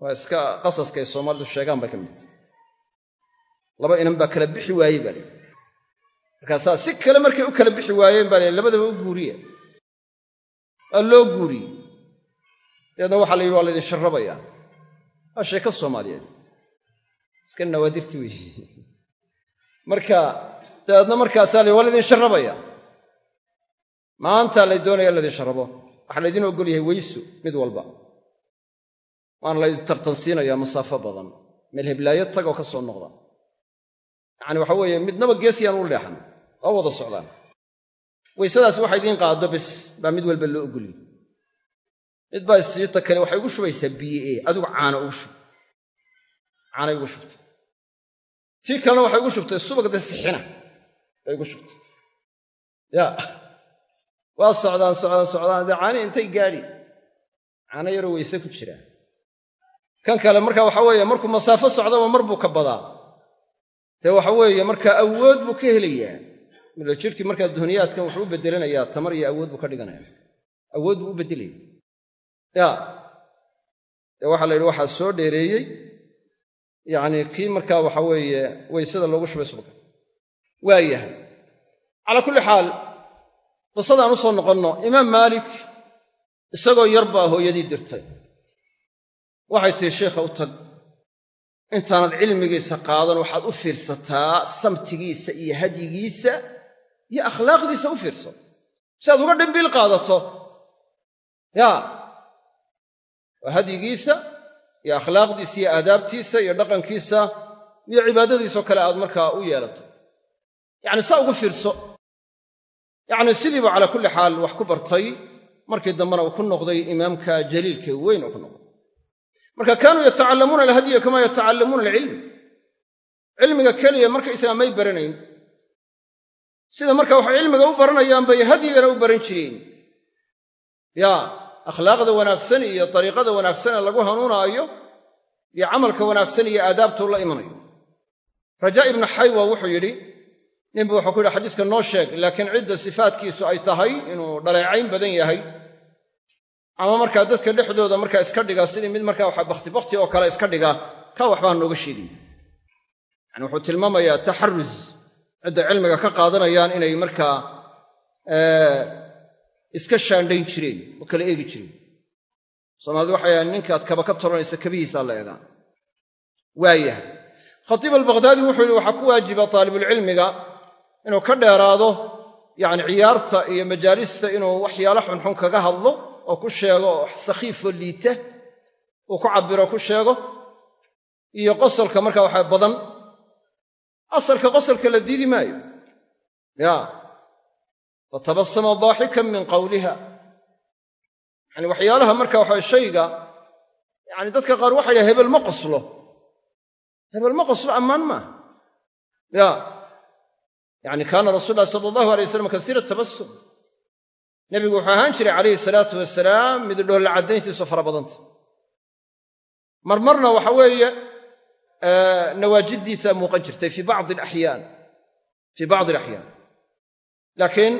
waa iska qasaska ay soomaalidu sheegaan bay ka mid laba inan baa kala bixi waaye baa markaasaa si kale markay u kala bixi waayeen baa lihi labadaba u guuriya. Waa loo guuriyey. Dabeedna waxaa la yidhi waa laydin sharrabayaa. Waa sheeko soomaaliyeed. Iska nawaadirti weeye marka dabeedna markaasaa la waa laydin sharrabaya maanta lay doonaya in laydin sharrabo. Waxaa laydin ogol yahay weysu mid walba waana laydin tartansiinayaa masaafo badan. Meel heblaayo tagoo ka soo noqda. Yacani waxa weeye midnaba geesiyaan u leexan waa wada socdaan. Weysadaas waxa idiin qaado bis baa mid walba loo ogoliyey mid baa isiita kale waxay ugu shubaysaa biye adigu caana ugu shub. Caanay ugu shubtay tii kalena waxay ugu shubtay subagda sixina bay ugu shubtay. Ya waa socdaan socdaan socdaan. Dee caani intay gaadhi caano yaroo weyse ku jiraa kan kale marka waxa weeye markuu masaafo socdaba mar buu ka badaa. Dee waxa weeye markaa awood buu ka helayaa. Mila jidhkii markaa duhniyaadkan wuxuu u beddelanayaa tamar iyo awood buu ka dhiganaya awood buu u beddelaya ya. Dee waxaa la yidhi waxaa soo dheereeyey. Yacnii kii markaa waxa weeye weysada loogu shubay subka waa yahay. Calaa kulli xaal qisadaan u soo noqonno. Imaam maalik isagoo yar baa hooyadii dirtay waxay tihi sheikha u tag intaanad cilmigiisa qaadan waxaad u fiirsataa samtigiisa iyo hadyigiisa iyo akhlaaqdiisa u fiirso. Si aad uga dhimbiil qaadato. Yaa waa hadyigiisa iyo akhlaaqdiisa iyo aadaabtiisa iyo dhaqankiisa iyo cibaadadiisoo kale aad markaa u yeelato. Yacni saa ugu fiirso. Yacni sidiiba calaa kulli xaal wax ku bartay markii dambena uu ku noqday imaamka jaliilka weyn uu ku noqday marka kaanuu yatacallamuuna alhadya kamaa yatacallamuuna alcilm cilmiga keliya markaysaga may baranayn. Sida marka waxay cilmiga u baranayaan bay hadyigana u baran jireen yaa akhlaaqda wanaagsan iyo dariiqada wanaagsan ee lagu hanuunaayo iyo camalka wanaagsan iyo aadaabtuu la imanayo. Rajaa ibnu xaywa wuxuu yidhi ninbu wuxuu ku yidhi xadiiska noo sheeg laakiin cidda sifaatkiisu ay tahay inuu dhaleecayn badan yahay ama markaa dadka dhexdooda markaa iska dhiga sidii mid markaa waxa bakhti bakhti oo kale iska dhiga ka waxbaa nooga sheegin. Yani wuxuu tilmaamayaa taxarus cidda cilmiga ka qaadanayaan inay markaa iska shaandhayn jireen oo kala eegi jireen. Soomaalidu waxay ahaen ninkaad kaba ka toranaysa kabihiisaa la eegaa. Waayahay khatiib albaqhdaadi wuxuu yidhi waxaa ku waajiba taalibulcilmiga inuu ka dheeraado yacni ciyaarta iyo majaalista inuu waxyaalo xunxun kaga hadlo oo ku sheego oo sakhiifoo liita uu ku cabbiro ku sheego iyo qosolka markaa waxaa badan. Asalka qosolka la diidi maayo. Ya. Fatabasama daaxikan min qawliha. Yani waxyaalaha marka waxa shayga yani dadka qaar waxay dhaha hebel ma qoslo. Hebel ma qoslo ammaan maaha ya. Yani kaana rasul lahi sala allahu alay waslam kasiira tabasum nebigu wuxuu ahaan jiray calayhi salaatu wasalaam mid dhoolla caddayntiisu fara badanta. Marmarna waxa weeye nawaajidiisaa muuqan jirtay fii bacdi alaxyaan fii bacdi alaxyaan laakiin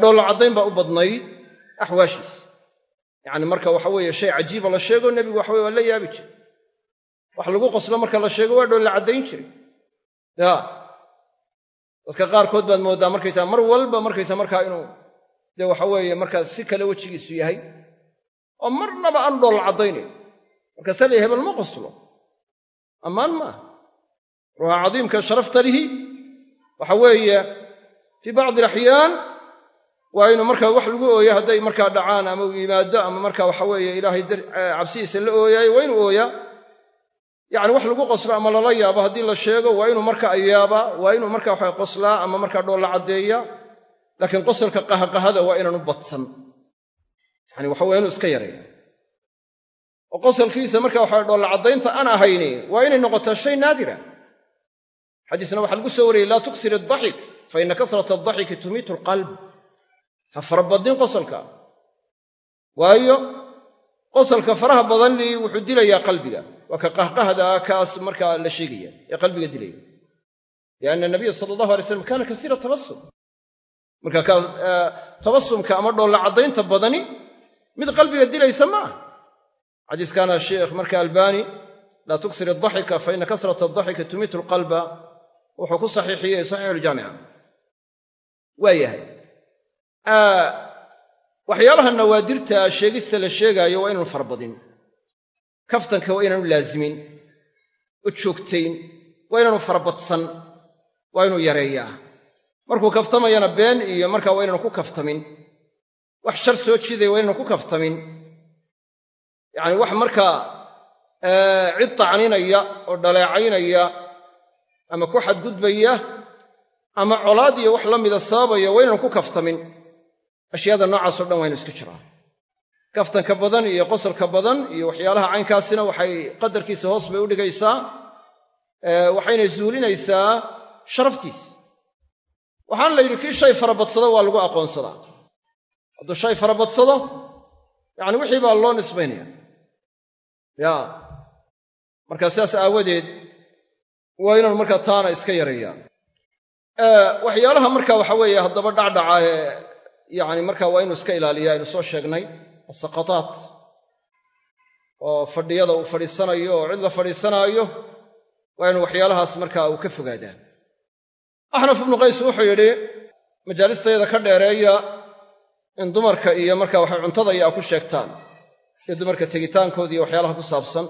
dhoolla caddayn baa u badnayd axwaashiis yacni marka waxa weeye shay cajiiba la sheego nebigu waxa weye waa la yaabi jiray. Wax lagu qoslo marka la sheego waa dhoolla caddayn jiray. Ya dadka qaarkood baad mooddaa markaysaa mar walba markaysa markaa inuu dee waxa weeye markaa si kale wejigiisu yahay oo marnaba aan dhoolla caddaynayn markaasaa lay hebel ma qoslo. Ammaan maaha ruuxa cadiimka sharafta lihi waxa weeye fii bacdi alaxyaan waa inuu markaa wax lagu ooya hadday markaa dhacaan ama uu yimaado ama markaa waxa weeye ilaahay cabsidiisa la ooyaayo waa inuu ooyaa yacni wax lagu qoslo ama lala yaabo haddii la sheego waa inuu marka ayaabaa waa inuu marka waxa qoslaa ama markaa dhoolla caddeeya laakiin qosolka qahaqahada waa inaanu badsan. Yani waxa inuu iska yareeya oo qosolkiisa marka waxa dhoolla caddaynta aan ahayni waa inay noqotaa shay naadira. Xadiisna waxaa lagu soo wariyey laa tuksir adaxik fa ina kasrata adaxiki tumiitu alqalb. Ha farabadnin qosolka. Waayo qosolka faraha badan lii wuxuu dilayaa qalbiga. Waa ka qahqahda kaas markaa la sheegaya ee qalbiga dilaya lianna nabiya sala allahu alay slam kaana kasiira tabasum marka tabasumka ama dhoolla caddaynta badani mid qalbiga dilaysa ma ah xadiiskaana sheekh marka albani laa tuksir adaxika fa ina kasrata adaxika tumiitu alqalba wuxuu ku saxiixiyey saxiixu aljaamica waa yahay. Waxyaalaha nawaadirta sheegista la sheegaayo waa inaanu farabadin kaftanka waa inaanu laazimin oo joogtayn waa inaanu farabadsan waa inuu yareeyaa markuu kaftamayana been iyo markaa waa inaanu ku kaftamin. Wax shar soo jiidaya waa inaynu ku kaftamin. Yacani wax markaa cid tacninaya oo dhaleecaynaya ama ku xadgudbaya ama colaad iyo wax la mida sababaya waa inaynu ku kaftamin. Ashyaada noocaasoo dhan waa ynu iska jiraa. Kaftanka badan iyo qosolka badan iyo waxyaalaha caynkaasina waxay qadarkiisa hoos bay u dhigaysaa waxayna zuulinaysaa sharaftiis waxaana la yidhi kii shay farabadsado waa lagu aqoonsadaa. Hadduu shay farabadsado yacni wixii baa loo nisbaynaya. Ya marka sidaas aawadeed waa inaanu markaa taana iska yareeyaan. Waxyaalaha marka waxa weeye haddaba dhacdhaca ee yacni marka waa inuu iska ilaaliya aynu soo sheegnay asaqataat oo fadhiyada uu fadhiisanayo oo cid la fadhiisanaayo waa inu waxyaalahaas markaa uu ka fogaadaa axnaf ibnu qays wuxuu yidhi majaalistayada ka dheereeya in dumarka iyo marka waxay cuntada iyo a ku sheegtaan iyo dumarka tegitaankooda iyo waxyaalaha ku saabsan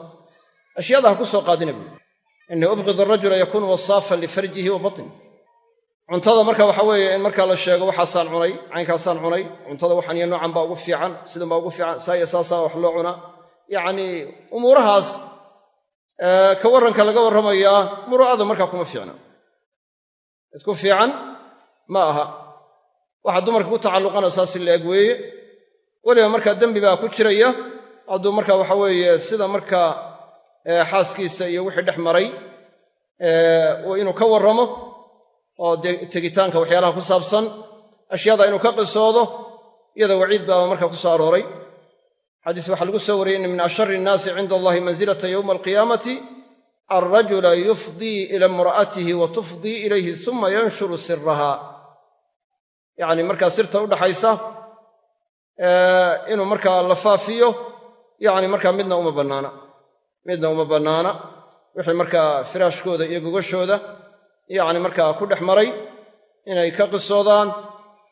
ashyaada ha ku soo qaadina buui innii ubqid arajula yakuunu wasaafan lifarjihi wa cuntada marka waxa weeye in markaa la sheego waxaasaan cunay caynkaasaan cunay cuntada waxaan iyo noocan baa ugu fiican sidan baa ugu fiican saa iyo saasaa wax loo cunaa yacnii umuurahaas ka warranka laga warramayaa muru'ada markaa kuma fiicna mid ku fiican ma aha. Waxa dumarka ku tacalluqana saasi la eg weeye. Weliba markaa dembi baa ku jiraya hadduu marka waxa weeye sida markaa xaaskiisa iyo wixii dhex maray inuu ka warramo oo tegitaanka waxyaalaha ku saabsan ashyaada inuu ka qisoodo iyada waciid baaba markaa ku soo arooray. Xadiis waxaa lagu soo wariyey inna min ashari innaasi cinda allahi mansilata yowma alqiyaamati alrajula yufdii ila imra'atihi wa tufdii ilayhi suma yanshuru siraha yacni markaa sirta udhaxaysa inuu markaa la faafiyo yacni markaa midna uma bannaana midna uma bannaana wixii markaa firaashkooda iyo gogashooda yacni markaa ku dhex maray inay ka qisoodaan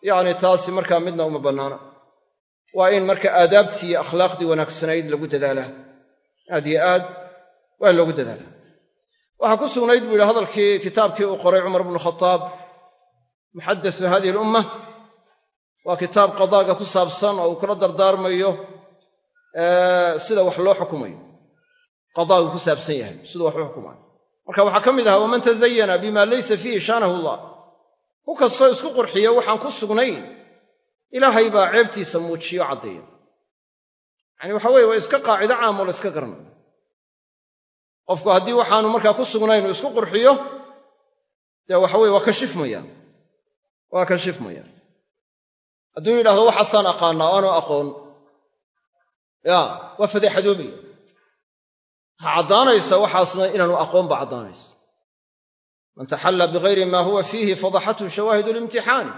yacni taasi markaa midna uma bannaana waa in marka aadaabtii iyo akhlaaqdii wanaagsanayd lagu dadaalaa aad yo aad waa loogu dadaalaa waxaa ku sugnayd buu yidhi hadalkii kitaabkii uu qoray cumar bnu khataab muxaddathu hadihi alumma. Waa kitaab qadaaga ku saabsan oo uu kula dardaarmayo sida wax loo xukumayo. Qadaagu ku saabsan yahay siduu wax u xukumayo. Marka waxaa ka mid ahaa waman tazayana bima laysa fiihi shaanahu allah. Ku kastoo isku qurxiyo waxaan ku sugnayn. Ilaahay baa ceebtiisa muujiyo caddeeya. Yacani waxa weye waa iska qaacido caam oo la iska garanayo qofku haddii waxaanu markaa ku sugnayn uu isku qurxiyo dee waxa weye waa ka shifmaya waa ka shifmaya hadduu yidhahdo waxaasaan aqaanaa o aanu aqoon. Ya waa fadeexadoobaya ha caddaanaysa waxaasna inaanu aqoon ba caddaanaysa. Man taxalla bigayri maa huwa fiihi fadaxathu shawaahid limtixaan.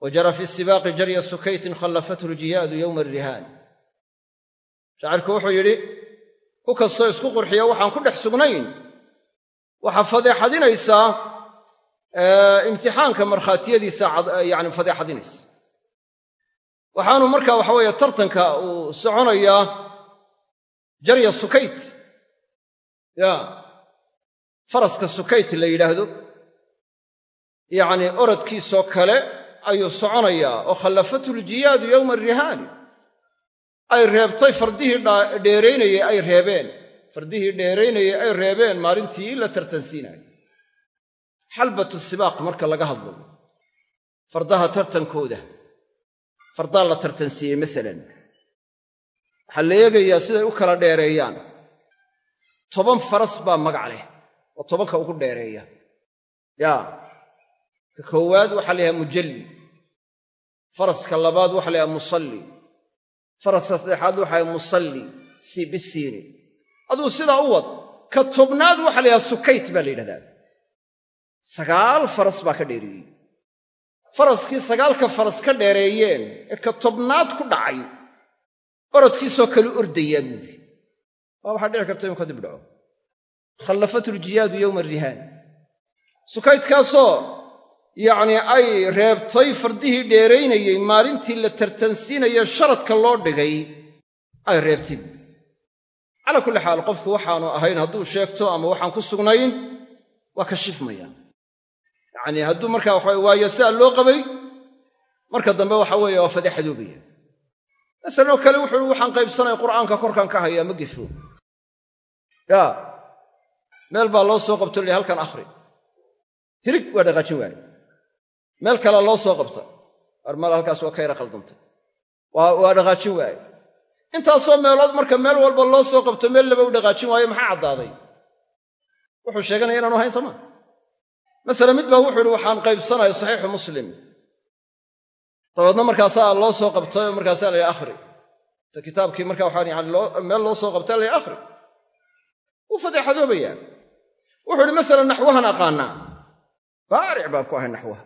Wa jara fi sibaaqi jarya sukaytin khallafathu ljiyaadu yowma arihaan shaacirku wuxuu yidhi ku kastoo isku qurxiya waxaan ku dhex sugnayn. Waxaa fadeexadinaysaa imtixaanka markhaatiyadiisa yani fadeexadinaysa. Waxaanu marka waxa weeye tartanka uu soconayaa jarya sukayt. Ya faraska sukayt la yidhaahdo. Yacnii orodkiisoo kale ayuu soconayaa oo khallafathu ljiyaadu yowma arihaani ay reebtay fardihii dheeraynayey ay reebeen. Fardihii dheeraynayey ay reebeen maalintii la tartansiinayo xalbatu sibaaq marka laga hadlo. Fardaha tartankooda. Fardaa la tartansiiyey masalan. Waxaa la eegayaa siday u kala dheereeyaan. Toban faras baa magac leh oo tobanka ugu dheereeya. Yaa ka koowaad waxaa la yhaha mujalli faraska labaad waxa la yhaha musalli faraska saddexaad waxa laha musalli si bisiini aduu sidaa u wad ka tobnaad waxa la yhaha sukayt baa la yidhahdaa. Sagaal faras baa ka dheereeyey faraskii sagaalka faras ka dheereeyeen ee ka tobnaad ku dhacay orodkiisoo kale ordayaa buuli waa waxaa dhici karta inuu ka dib dhaco. Khallafatu ljiyaadu yowma arihaan sukaydkaasoo yacnii ay reebtay fardihii dheeraynayey maalintii la tartansiinaye sharadka loo dhigay ay reebtay. Buuli calaa kulli xaal qofku waxaanu ahayn hadduu sheegto ama waxaan ku sugnayn waa ka shifmaya yacnii hadduu markaa waxa waayo sidaa loo qabay marka dambe waxa weeye waa fadeexadoobaya masalanoo kale wuxuu waxaan qaybsanaya qur'aanka korkaan ka hayaa ma gefo yaa meel baa loo soo qabto lihi halkan akhri. Hirig waa dhaqaajin waaye meel kalea loo soo qabta armal halkaas waa ka yara qaldantay waa dhaqaajin waaye. Intaasoo meelood marka meel walba loo soo qabto meel laba u dhaqaajin waayo maxaa caddaaday? Wuxuu sheeganaya inaanu ahayn sooma masale mid baa wuxuu ihi waxaan qaybsanayo saxiixu muslim. Dabeedna markaasaa loo soo qabtay oo markaasaa la yidhi akhri. Ta kitaabkii marka waxaan yani meel loo soo qabtay la yidhi akhri. Wuu fadeexadoobayaa wuxuu ihi masalan naxwahan aqaanaa. Baaric baan ku ahay naxwaha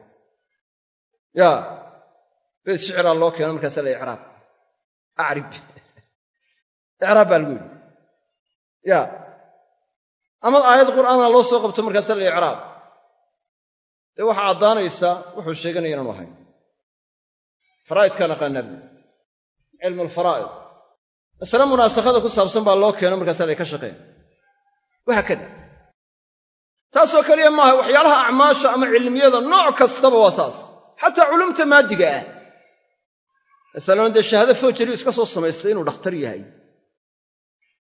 yaa beed shiciraa loo keeno markaasaa la icraab acrib [laughs] icraab baa lagu yidhi. Ya. Ama aayad qur'aana loo soo qabto markaasaa la icraab dee waxaa caddaanaysaa wuxuu sheeganaya inaanu ahayn. Faraa'idkaan aqaanaa buuli cilmu alfaraa'id masale munaasakhada ku saabsan baa loo keeno markaasaa lay ka shaqeen wahaakada taasoo keliya maaha waxyaalaha acmaasha ama cilmiyada nooc kastaba waa saas xataa culumta maadiga ah. Masalan dee shahaado foojari iska soo samaystay inuu dhakhtar yahay.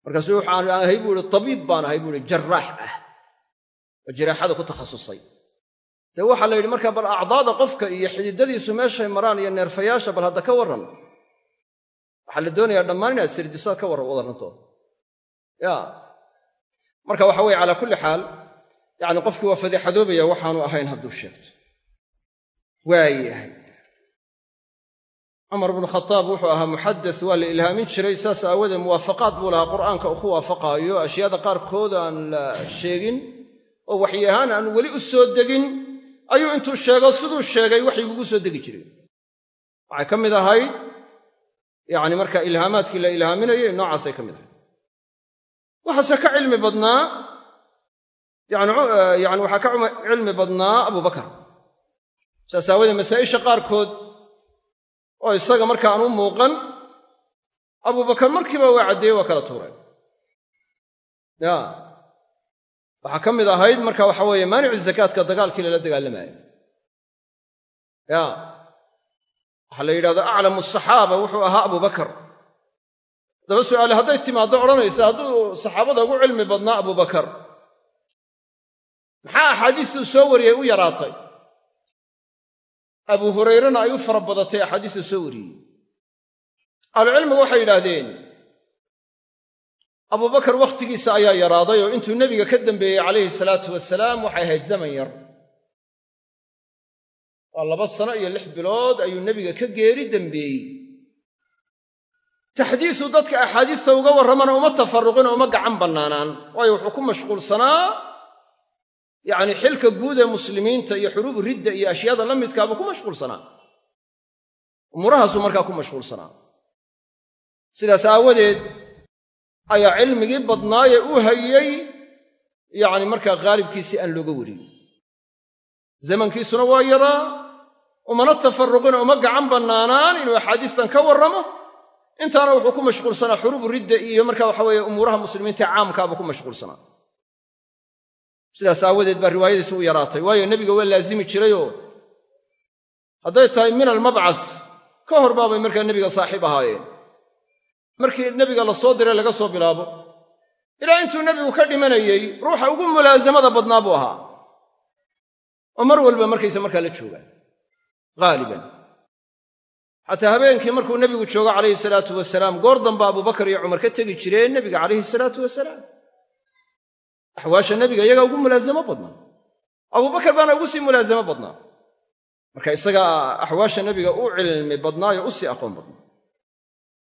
Markaasuu waxaan ahay buu ihi tabiib baan ahay buu ihi jaraax ah. Oo jiraaxada ku takhasusay. Dee waxaa la yidhi markaa bal acdaada qofka iyo xididadiisu meeshay maraan iyo neerfayaasha bal hadda ka warran. Waxaa la doonayaa dhammaan inaad sirdisaad ka warran wadarrantooda ya. Marka waxa weye calaa kulli xaal yacni qofkii waa fadeexadoobaya waxaanu ahayn hadduu sheegto waayahay cumar bnu khataab wuxuu ahaa muxadas waa la ilhaamin jiray saas aawadee muwaafaqaad buu lahaa qur'aanka uu ku waafaqaayo. Ashyaada qaarkood aan la sheegin oo waxyi ahaan aan weli u soo degin ayuu intuu sheego siduu sheegay waxyigugu soo degi jiray. Waxay ka mid ahayd yacni marka ilhaamaadkii la ilhaaminayay noocaasay ka mid ahayd. Waxaase ka cilmi badnaa yani waxaa ka cilmi badnaa abubakar saas aawadee masaa'isha qaarkood oo isaga marka aan u muuqan abubakar markiiba waa caddeeye waa kala tuureen ya. Waxaa ka mid ahayd marka waxa weeye maanicu zakaadka dagaalkii lala dagaalamaayo. Ya. Waxaa la yidhahda aclamu asaxaaba wuxuu ahaa abubakar haddaba su'aale hadday timaaddo odhanaysa hadduu saxaabada ugu cilmi badnaa abubakar maxaa axaadiistuu soo wariyey u yaraatay abu hurayrena ay u fara badatay axaadiista soo wariyey. Ahlucilmigu waxay yidhaahdeen abubakar wakhtigiisa ayaa yaraaday oo intuu nebiga ka dambeeyey calayhi salaatu wasalaam waxay ahayd zaman yar. Waa laba sano iyo lix bilood ayuu nebiga ka geeri dembeeyey taxdiisu dadka axaadiista uga warramana uma tafarruqin oo uma gacan bannaanaan. Waayo wuxuu ku mashquulsanaa yacni xilka guud ee muslimiinta iyo xuruubu ridda iyo ashyaada la midkaabuu ku mashquulsanaa umuurahaasuu markaa ku mashquulsanaa sidaas aawadeed ayaa cilmigii badnaayee u hayey yacni markaa khaalibkiisii aan looga warin. Zamankiisuna waa yaraa umana tafarruqina uma gacan bannaanaan inuu axaadiistan ka warramo. Intaana wuxuu ku mashquulsanaa xuruubu ridda iyo marka waxa weeye umuuraha muslimiinta caamkaabuu ku mashquulsanaa sidaas aawadeed baa riwaayadiisu u yaraatay. Waayo nebiga waa laazimi jirayoo hadday tahay min almabcas ka hor baabay markaa nebiga saaxiib ahaayeen. Markii nebiga la soo diray laga soo bilaabo ilaa intuu nebigu ka dhimanayey ruuxa ugu mulaasamada badnaa buu ahaa. Oo mar walba markaysa markaa la joogaa haaliban xataa habeenkii markuu nebigu joogo calayhi salaatu wasalaam goor damba abubakar iyo cumar ka tegi jireen nebiga calayhi salaatu wasalaam axwaasha nebiga iyagaa ugu mulaasamo badnaa. Abubakar baana ugu sii mulaasamo badnaa. Marka isagaa axwaasha nebiga u cilmi badnaayo u sii aqoon badnaa.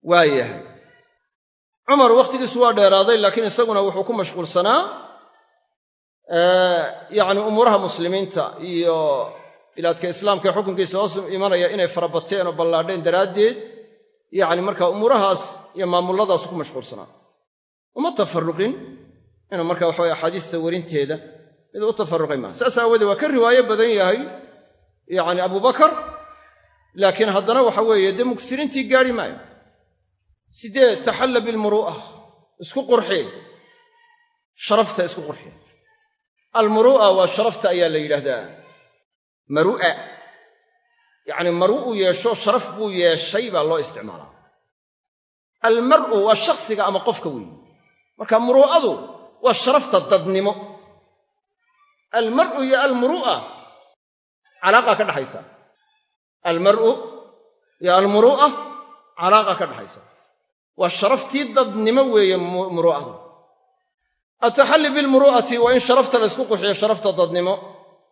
Waa yahay. Cumar wakhtigiisu waa dheeraaday laakiin isaguna wuxuu ku mashquulsanaa yacni umuuraha muslimiinta iyo ilaadka islaamka ee xukunkiisa hoos imanaya inay farabateen oo ballaadheen daraaddeed yacni marka umuurahaas iyo maamulladaas ku mashquulsanaa. Uma tafarruqin inuu marka waxaweye axaadiista werinteeda mid u tafarruqay maaha saas aawoodee waa ka riwaayo badan yahay yacni abubakar laakiin haddana waxa weeye dee mugsiriintii gaadhi maayo. Sideed taxalla bilmuruu'a isku qurxee sharafta isku qurxee almuruu'a waa sharafta ayaa la yidhaahdaa. Maru'a. Yacni maru uu yeesho sharaf buu yeeshay baa loo isticmaalaa. Almar'u waa shakhsiga ama qofka weeye. Marka muruu'adu waa sharafta dadnimo. Almar'u iyo almuru'a. Calaaqa ka dhaxaysa. Almar'u iyo almuru'a calaaqa ka dhaxaysa. Waa sharaftii dadnimo weeye muru'adu. Ataxalli bilmuru'ati waa in sharafta la ysku qurxiyo sharafta dadnimo.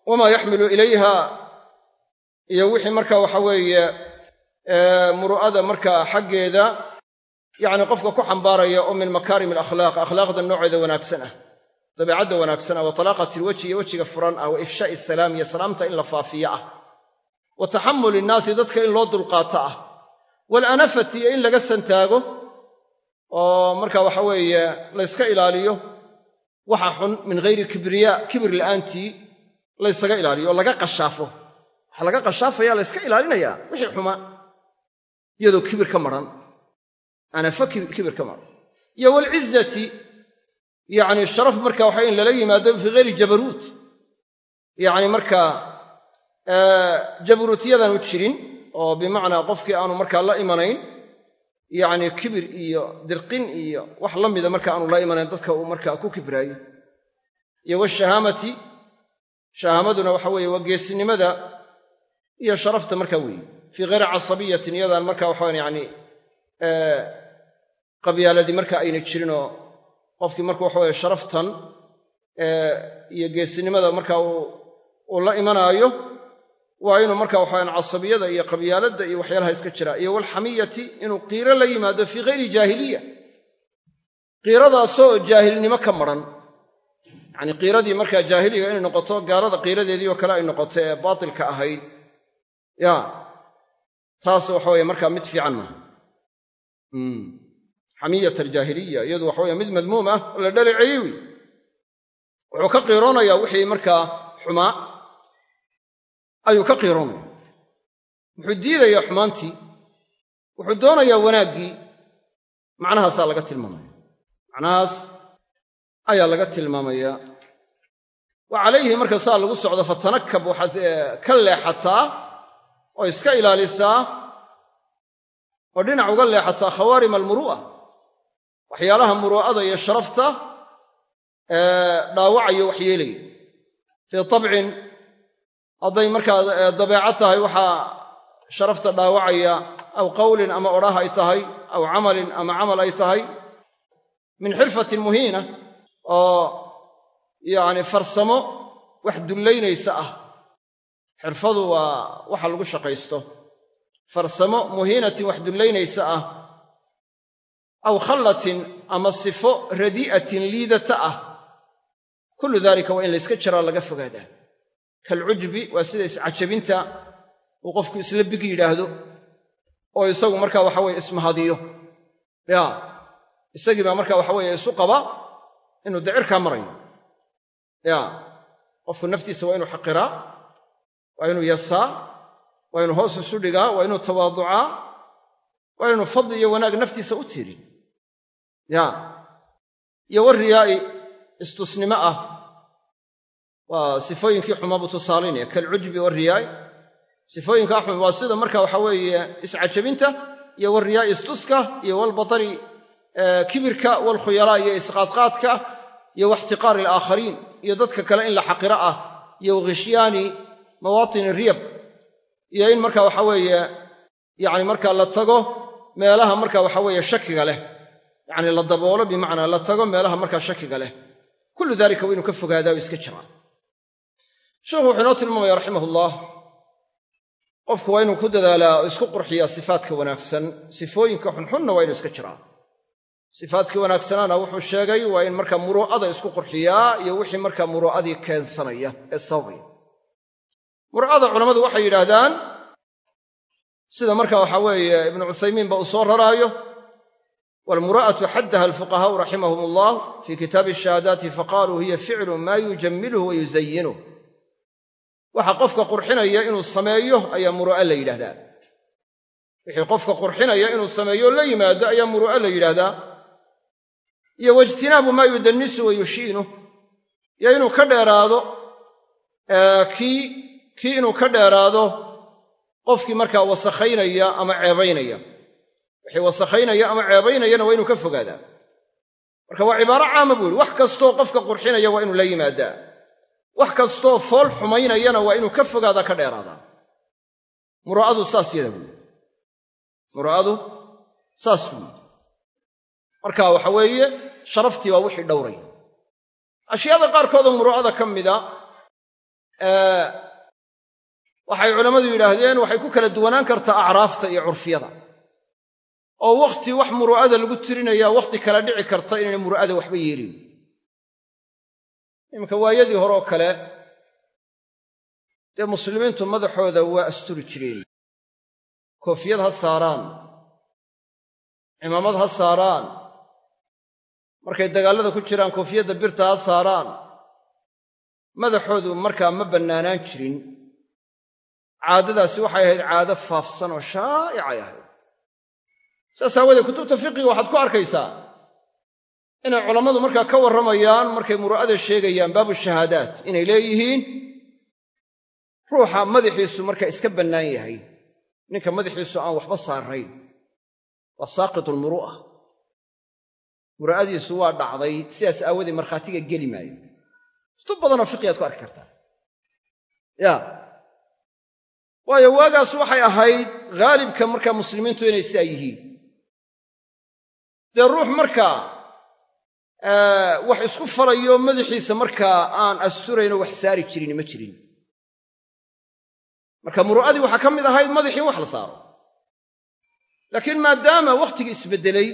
Wamaa yaxmilu ilayha. Iyo wixii marka waxa weeye muru'ada markaa xaggeeda yacni qofka ku xambaaraya oo min makaarim alakhlaaq akhlaaqda nooceeda wanaagsan ah dabeicadda wanaagsan ah wa talaaqati ilwejhi iyo wejiga furan ah wa ifshaa'i asalaam iyo salaamta in la faafiyo ah wa taxamuli innaasi dadka in loo dulqaato ah waalanafati iyo in laga santaago oo marka waxa weeye layska ilaaliyo waxa xun min hayri kibriyaa kibir la'aantii laysaga ilaaliyo oo laga qashaafo. Waxaa laga qashaafaya layska ilaalinayaa wixii xuma iyadoo kibir ka maran anafa kibir ka maran iyo waalcizati yacni sharaf marka waxa in lala yimaado fii hayri jabaruut yacni markaa jabaruutiyadaanu jirin oo bimacnaa qofkii aanu markaa la imanayn yacni kibir iyo dirqin iyo wax la mida marka aanu la imanayn dadka uu markaa ku kibraayo iyo washahaamati shahaamaduna waxa weeye waa geesinimada iyo sharafta markaa weeye fii hayri casabiyatin iyadaan qabyaaladii marka ayna jirinoo qofkii marka waxa weye sharaftan iyo geesinimada marka uu la imanaayo waa inuu marka waxaan casabiyada iyo qabyaaladda iyo waxyaalaha iska jiraa iyo walxamiyati inuu qiiro la yimaado fii hayri jaahiliya. Qiiradaasoo jaahilnimo ka maran. Yacanii qiiradii markaa jaahiliga inay noqoto gaalada qiiradeedii oo kale ay noqoto ee baatilka ahayd. Ya taas waxa weye markaa mid fiican maaha xamiyat aljaahiliya iyadu waxa weye mid madmuum ah oo la dhaleeceeyey wey wuxuu ka qiiroonayaa wixii markaa xumaa ayuu ka qiiroonaya wuxuu diidayaa xumaantii wuxuu doonayaa wanaaggii macnahaasaa laga tilmaamaya. Macnahaas ayaa laga tilmaamaya. Wa calayhi marka saa lagu socdo fatanakab waxaad ka leexataa oo iska ilaalisaa oo dhinac uga leexataa khawaarim almuru'a waxyaalaha muru'ada iyo sharafta dhaawacayo waxyeelaya fii tabcin hadday markaa dabeeco tahay waxaa sharafta dhaawacaya aw qawlin ama odhah ay tahay aw camalin ama camal ay tahay min xirfatin muhiina oo yacni farsamo wax dullaynaysa ah. Xirfadu waa waxa lagu shaqaysto farsamo muhiinatin wax dullaynaysa ah aw khallatin ama sifo radii'atin liidata ah. Kullu daalika waa in layska jiraa laga fogaadaa. Kalcujbi waa sida iscajabinta uu qofku isla big yidhaahdo oo isagu marka waxa weye ismahadiyo. Ya isagii baa marka waxa weeye isu qaba inuu dacirkaa marayo. Ya qofku naftiisa waa inuu xaqiraa waa inuu yasaa waa inuu hoos isu dhigaa waa inuu tawaaducaa waa inuu fadli iyo wanaag naftiisa u tirin. Ya iyo war riyaa'i istusnimo ah. Waa sifooyinkii xumaa buu tusaalaynaya kalcujbi warriyaa'i sifooyinkaa xuma waa sida marka waxa weeye iscajabinta iyo warriyaa'i istuska iyo walbatari kibirka walkhuyalaa iyo isqaadqaadka iyo waxtiqaari alaakhariin iyo dadka kale in la xaqiro ah iyo wakhishyaani mawaatini riyab iyo in marka waxa weeye yacni marka la tago meelaha marka waxa weeye shakiga leh. Yacni la daboolo bimacnaa la tago meelaha markaa shakiga leh. Kullu daalika waa inuu ka fogaadaa oo iska jiraa sheekhu wuxuu inoo tilmaamaya raximahullah qofku waa inuu ku dadaalaa oo isku qurxiyaa sifaadka wanaagsan sifooyinka xunxunna waa inuu iska jiraa. Sifaadkii wanaagsanaana wuxuu sheegay waa in markaa muruu'ada isku qurxiyaa iyo wixii markaa muruu'adii keensanaya ee sababaya muruu'ada culammadu waxay yidhaahdaan sida marka waxaa weeye ibnu cuthaymiin ba uu soo raraayo waalmuru'atu xaddaha alfuqahaa'u raximahum allah fii kitaabi shahaadaati faqaaluu hiya ficlu maa yujammiluhu wa yuzayinuh waxa qofka qurxinaya inuu sameeyo ayaa muru'a la yidhahdaa. Wixii qofka qurxinaya inuu sameeyo la yimaado ayaa muru'a la yidhaahdaa iyo waijtinaabu maa yudanisu wa yushiinuh iyo inuu ka dheeraado kii kii inuu ka dheeraado qofkii markaa wasakhaynaya ama ceebaynaya. Wixii wasakhaynaya ama ceebaynayana waa inuu ka fogaadaa. Marka waa cibaaro caama buu yidhi wax kastoo qofka qurxinaya waa inuu la yimaadaa. Wax kastoo fool xumaynayana waa inuu ka fogaadaa ka dheeraadaa. Muraa'adu saas yada buu yidhi. Muraa'adu saas buu yidhi. Marka waxa weeye sharaftii waa wixii dhowraya ashyaada qaarkoodoo muru'ada ka mida waxay culammadu yidhaahdeen waxay ku kala duwanaan kartaa acraafta iyo curfiyada. Oo wakhti wax muru'ada lagu tirinayaa wakhti kala dhici karta inayna muru'ada waxba yeelin. Iminka waayadii hore oo kale dee muslimiintu madaxooda waa asturi jireen. Koofiyad ha saaraan. Cimaamad ha saaraan. Markay dagaallada ku jiraan koofiyadda birta ha saaraan. Madaxoodu markaa ma bannaanaan jirin caadadaasi waxay ahayd caado faafsan oo shaa'icay ahayd. Saas aawoodee kutubta fiqiga waxaad ku arkaysaa inay culammadu markaa ka warramayaan markay muru'ada sheegayaan baabu shahaadaat inay leeyihiin ruuxa madaxiisu markaa iska bannaan yahay. Ninka madaxiisu aan waxba saarayn. Waa saaqitulmuru'a muru'adiisu waa dhacday sidaas aawoodee markhaatiga geli maayo. Kutub badanoo fiqigaad ku arki kartaa waayo waagaas waxay ahayd haalibka markaa muslimiintu inay sidaa yihiin. Dee ruux markaa wax isku falayo madaxiisa markaa aan asturaynoo wax saari jirin ma jirin. Marka muru'adii waxaa ka mid ahayd madaxii wax la saaro. Laakiin maadaama wakhtigii isbeddelay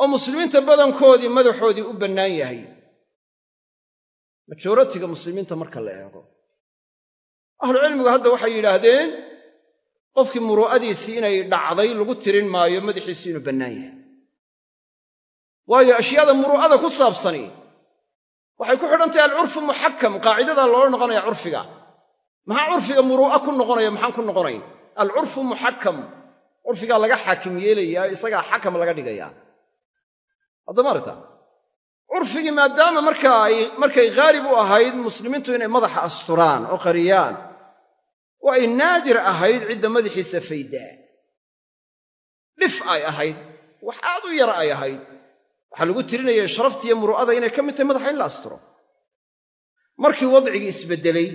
oo muslimiinta badankoodii madaxoodii u bannaan yahay majoratiga muslimiinta marka la eego ahlucilmigu hadda waxay yidhaahdeen qofkii muru'adiisii inay dhacday lagu tirin maayo madaxiisu inuu bannaan yahay. Waayo ashyaada muru'ada ku saabsani waxay ku xidhantahay alcurfu muxakam qaacidadaa loola noqonaya curfiga. Maxaa curfiga muru'a ku noqonaya? Maxaan ku noqonayn? Alcurfu muxakam curfigaa laga xaakim yeelayaa isagaa xakam laga dhigayaa. Haddama aragta? Curfigii maadaama markay haalib u ahayd muslimiintu inay madaxa asturaan oo qariyaan oo ay naadir ahayd cidda madaxiisa faydaa dhif ay ahayd wax aad u yar ay ahayd. Waxaa lagu tirinayay sharaftiiyo muru'ada inay ka mid tahay madaxa in la asturo. Markii wadcigii isbeddelay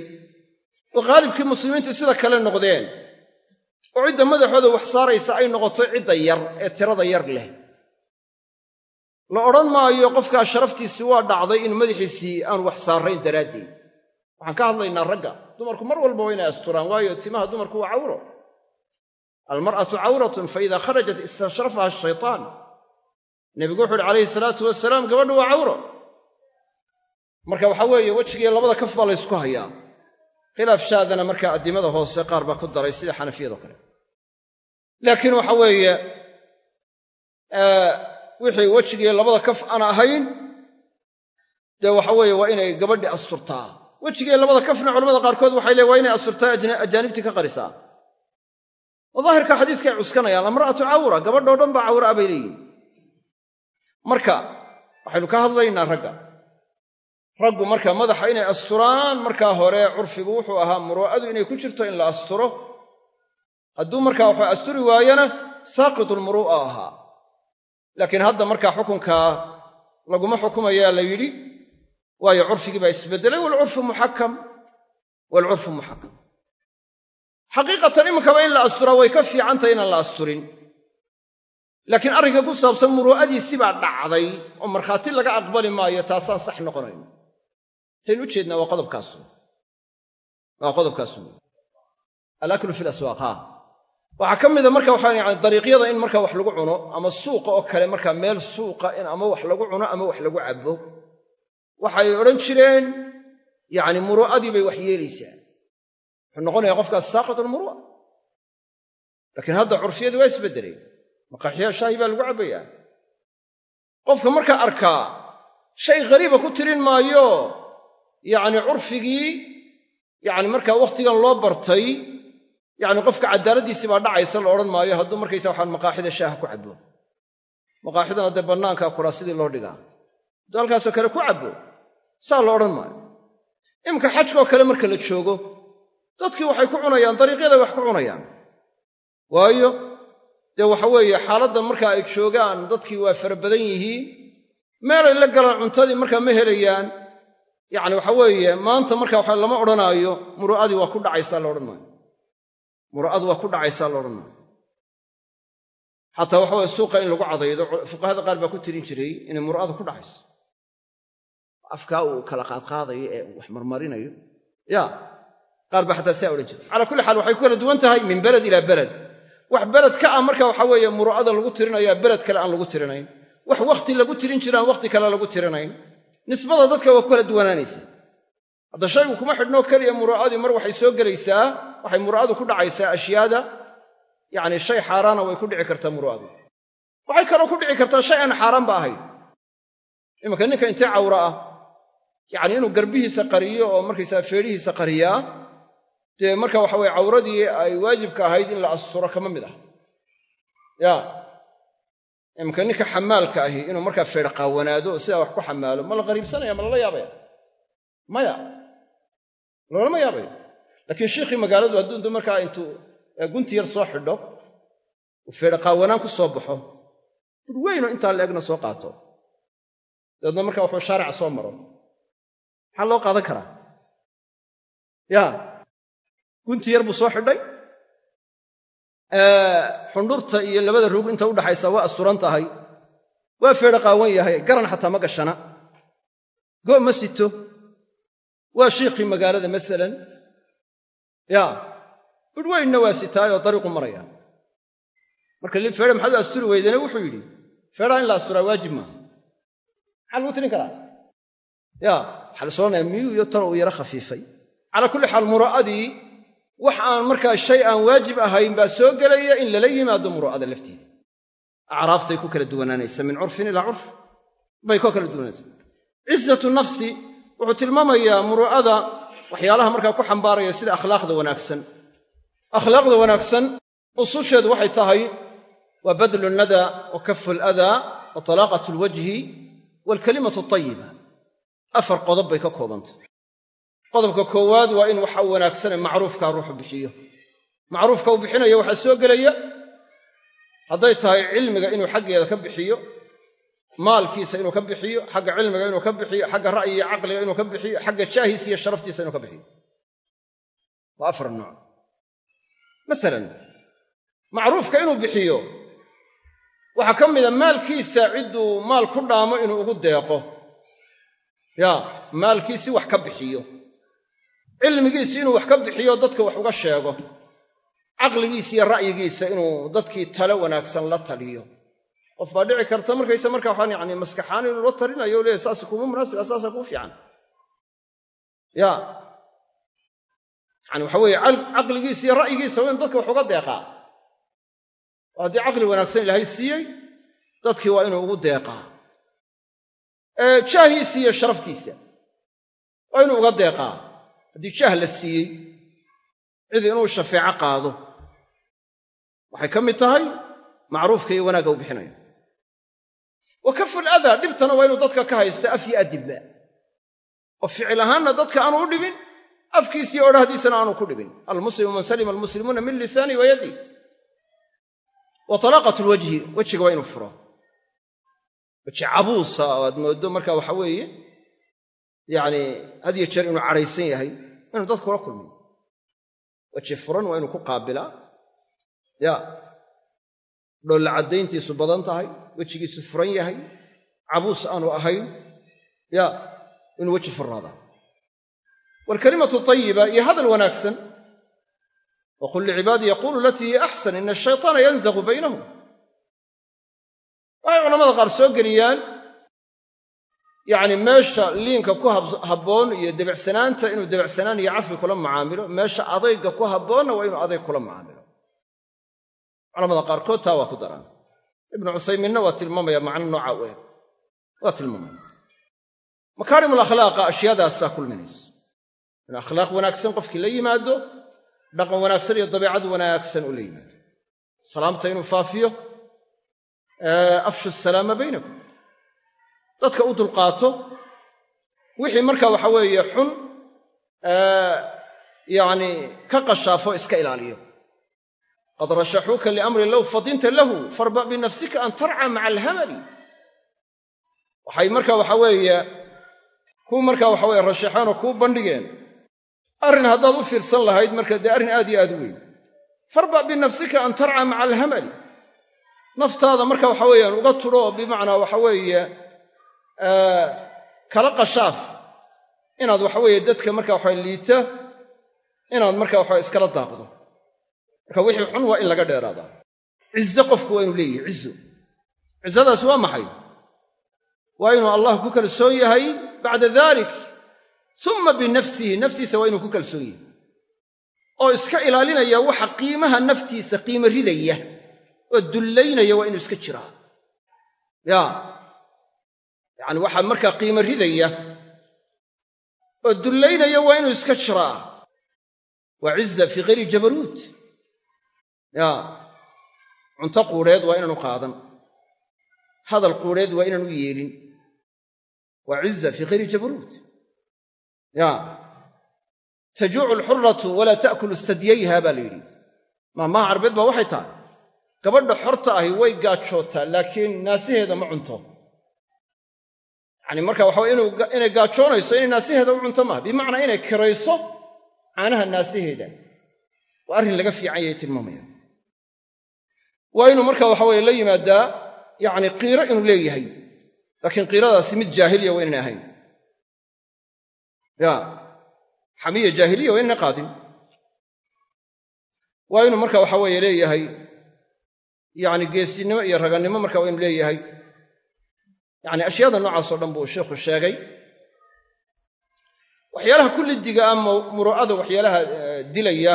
oo haalibkii muslimiintu sida kale noqdeen oo cidda madaxooda wax saaraysa ay noqoto cidda yar ee tirada yar leh. La odhan maayo qofkaa sharaftiisii waa dhacday in madaxiisii aan wax saarayn daraaddeed waxaan ka hadlaynaa ragga. Dumarku mar walba waa inay asturaan waayo timaha dumarku waa cawro. Almar'atu cawratun fa idaa kharajat istashrafaha ashaytaan nebigu wuxu uhi calayhi salaatu wasalaam gabadhu waa cawro. Marka waxaa weeye wejigiiyo labada kaf baa laysku hayaa. Khilaaf shaadana markaa addimada hoose qaar baa ku daray sida xanafiyadoo kale. Laakiin waxa weeye wixii wejigiiyo labada kaf aan ahayn dee waxa weeye waa inay gabadhi asturtaa wejigiiyo labada kafna culamada qaarkood waxay leeyn waa inay asturtaa ajaanibtii ka qarisaa. Oo daahirka xadiiska ay cuskanayaan amra'atu cawra gabadhoo dhan baa cawra a bay leeyihiin marka waxaynu ka hadlaynaa ragga. Raggu marka madaxa inay asturaan markaa hore curfigu wuxuu ahaa muru'adu inay ku jirto in la asturo. Hadduu markaa waxa asturi waayana saaqitulmuru'a ahaa. Laakiin hadda markaa xukunkaa laguma xukumayaa la yidhi waayo curfigii baa isbeddelay waalcurfu muxakam waalcurfu muxakam xaqiiqatan iminkaba in la asturaa way ka fiicantahay inaan la asturin. Laakiin arrinka ku saabsan muruu'adiisi baa dhacday oo markhaati laga aqbali maayo taasaan sax noqonayn. Taynu u jeednaa waa qodobkaasu waa qodobkaasu alaklu fi laswaaq ha waxaa ka mida marka waxaa yani dariiqyada in marka wax lagu cuno ama suuqa oo kale marka meel suuqa in ama wax lagu cuno ama wax lagu cabbo waxay odhan jireen yacni muruu'adii bay wax yeelaysaa. Wuxuu noqonayaa qofkaas saaqitulmuru'a laakiin hadda curfiyadii waa isbeddeleen maqaaxiyaa shaahi baa lagu cabbayaa. Qofka markaa arkaa shay ghariiba ku tirin maayo yacni curfigii yacni markaa wakhtigan loo bartay yacni qofka cadaaladdiisii baa dhacaysa la odhan maayo hadduu markaysa waxaan maqaaxida shaaha ku cabbo. Maqaaxidana dee bannaankaa kuraa sidii loo dhigaa. Hadduu halkaasoo kale ku cabbo saa la odhan maayo. Iminka xajkaoo kale marka la joogo dadkii waxay ku cunayaan dariiqyaday wax ku cunayaan. Waayo dee waxa weeye xaaladdan markaa ay joogaan dadkii waa fara badan yihiin. Meelay la galaan cuntadii markaa ma helayaan. Yacni waxa weeye maanta marka waxa lama odhanaayo muru'adii waa ku dhacaysaa la odhan maayo. Muru'adu waa ku dhacaysaa la odhan maayo. Xataa waxa weye suuqa in lagu cadaydo fuqahada qaar baa ku tirin jiray inay muru'adu ku dhacayso afkaa uu kala qaadqaadayo ee wax marmarinayo. Ya qaar baa xataa saa odhan jiray. Calaa kulli xaal waxay ku kala duwan tahay min beled ilaa beled. Wax beled ka ah marka waxa weeye muru'ada lagu tirinaya beled kale aan lagu tirinayn. Wax wakhti lagu tirin jiraan wakhti kale lagu tirinayn. Nisbada dadka waa ku kala duwanaanaysa. Hadda shaygu kuma xidhnoo keliya muru'adii mar waxay soo gelaysaa waxay muru'adu ku dhacaysaa ashyaada yacni shay xaaraana way ku dhici kartaa muru'adu. Waxay kaloo ku dhici kartaa shay aan xaaraanba ahayn. Imanka ninka intee cawra ah yacni inuu garbihiisa qariyo oo markaysaa feedhihiisa qariyaa dee marka waxa weye cawradii ay waajibka ahayd in la asturo kama mid ah. Ya imanka ninka xamaalka ahi inuu markaa feedh qaawanaado oo sidaa wax ku xamaalo ma la qariibsanaya ma lala yaabaya? Maya loolama yaabaya? Laakiin shiikhii magaaladu hadduu markaa intuu gunti yar soo xidho uu feedha qaawanaan ku soo baxo bur weynoo intaa leegna soo qaato. Dabeedna markaa wuxuu shaarica soo maro maxaa loo qaadan karaa? Ya. Gunti yar buu soo xidhay. Xundhurta iyo labada rug inta udhaxaysa waa asturan tahay waa feedha qaawan yahay. Garan xataa ma gashana. Go ma sito. Waa shiikhii magaalada masalan. Ya. Udhweynna waa sitaayoo dariiqu maraya. Marka li feedha maxaad u asturi weydene wuxuu yidhi feedhaha in la asturaa waajib maaha. Maxaa lagu tirin karaa? Ya waxaa la soonaya miyuu wax aan markaa shay aan waajib ahayn baa soo gelaya in lala yimaado muru'ada lafteeda. Acraaftay ku kala duwanaanaysa min curfin ku xambaaraya sida wanaagsan. Akhlaaqda wanaagsan ususheedu waa badlu nada wa kafu aladaa wa talaaqat alwajhi waalkalimatu afar qodob bay ka koobantay. Qodobka koowaad waa in waxa wanaagsane macruufkaa ruuxu bixiyo. Macruufka uu bixinaya waxaa soo gelaya hadday tahay cilmiga inuu xaggeeda ka bixiyo maalkiisa inuu ka bixiyo xagga cilmiga inuu ka bixiyo xagga ra'yi caqliga inuu ka bixiyo xagga jaahiisa iyo sharaftiisa inuu ka bixiyo. Waa afar nooc. Masalan macruufka inuu bixiyo waxaa ka mida maalkiisa cidduu maal ku dhaamo inuu ugu deeqo ya maalkiisii wax ka bixiyo. Cilmigiisi inuu wax ka bixiyo dadka wax uga sheego. Caqligiisa iyo ra'yigiisa inuu dadkii tale wanaagsan la taliyo. Qof baa dhici karta markayse markaa waxaan yani maskaxaan inuu la talinayo o leeyahy saas kuma munaasib saasa kuu fiican. Ya. Yani waxa weeye caqligiisa iyo ra'yigiisa waa inu dadka wax uga deeqaa haddii caqli wanaagsan ilaahay siiyey dadkii waa inuu ugu deeqaa jaahiisa iyo sharaftiisa. Waa inuu uga deeqaa. Haddii jaah la siiyey cid inuu shafeeco qaado. Waxay ka mid tahay macruufka iyo wanaagga uu bixinayo. Wa kaful adaa dhibtana waa inuu dadka ka haysto af yo adibba. Oo ficil ahaanna dadka aanu u dhibin afkiisiyo odhahdiisana aanu ku dhibin. Almuslimu man salima almuslimuuna min lisaani wa yaddi wa talaaqat lwajhi wejiga waa inuu furo weji cabuusa oo aad mooddo marka waxa weeye yacni had yo jeer inuu cadhaysan yahay inuu dadka kula kulmiyo weji furan waa inuu ku qaabilaa ya. Dhoolla caddayntiisu badan tahay wejigiisu furan yahay cabuus aanu ahayn. Ya. Inuu weji furraadaa. Waalkalimatu tayiba iyo hadal wanaagsan. Waqul licibaadii yaquulu latii hiya axsan ina ashaytaana yanzaqu baynahum waxay culamada qaar soo geliyaan yacni meesha liinka ku habboon iyo debecsanaanta inuu debecsanaan iyo cafi kula macaamilo meesha adayga ku habboonna waa inuu adayg kula macaamilo. Culamada qaarkood taa waa ku daraan. Ibnu cuthaymiinna waa tilmaamaya macno nooca u eg waa tilmaamaya makaarim alakhlaaqa ashyaadaasaa kulminaysa in akhlaaq wanaagsan qofkii la yimaado dhaqan wanaagsan iyo dabeicad wanaagsan uu la yimaado. Salaamta inuu faafiyo afshu salaama baynakum. Dadka u dulqaato wixii marka waxa weeye xun yacni ka qashaafo iska ilaaliyo. Qad rashaxuuka liamrin low fadinta lahu farba' binafsika an tarca maca alhamali. Waxay marka waxa weeye kuu markaa waxa weye rashaxeen oo kuu bandhigeen. Arrin haddaad u fiirsan lahayd marka dee arrin aad iyo aad u weyn. Farba' binafsika an tarca maca alhamali naftaada marka waxa weeyaan uga oo bimacnaa waxa weeye kala qashaaf. Inaad waxa weeye dadka marka waxa liita inaad marka waxa iskala daaqdo. Marka wixii xun waa in laga dheeraadaa cizo qofku waa inuu leeyahay cizo cizadaas waa maxay? Waa inuu allah ku kalsoon yahay bacda dalik uma binafsihi naftiisa waa inuu ku kalsoon yahay. Oo iska ilaalinaya waxa qiimaha naftiisa qiimo ridaya oo dullaynaya waa inuu iska jiraa ya. Yacani waxaa markaa qiimo ridaya. Oo dullaynaya waa inuu iska jiraa waa ciza fii hayri jabaruut ya. Cunto quudheed waa inaanu qaadan. Hadal quudheed waa inaan u yeelin. Waa ciza fii hayri jabaruut ya. Tajuucu alxuratu walaa ta'kulu sadyayha baa la yidhi. Maamaha carbeed baa waxay tahay gabadha xorta ahi way gaajootaa laakiin naasiheeda ma cunto. Yacani marka waxa way inay gaajoonayso inay naasiheeda u cunto maaha. Bimacnaa inay kirayso caanaha naasiheeda. Waa arrin laga fiican yahay tilmaamaya. Waa inuu marka waxa weye la yimaadaa yacni qiiro inuu leeyahay. Laakiin qiiradaasi mid jaahiliya waa inayna ahayn. Ya xamiya jaahiliya waa inayna qaadin waa inuu marka waxa weeye leeyahay yacni geesinimo iyo ragannimo marka waa inuu leeyahay. Yacni ashyaada noocaasoo dhan buu sheikhu sheegay. Waxyaalaha kullidiga ama muru'ada waxyaalaha dilaya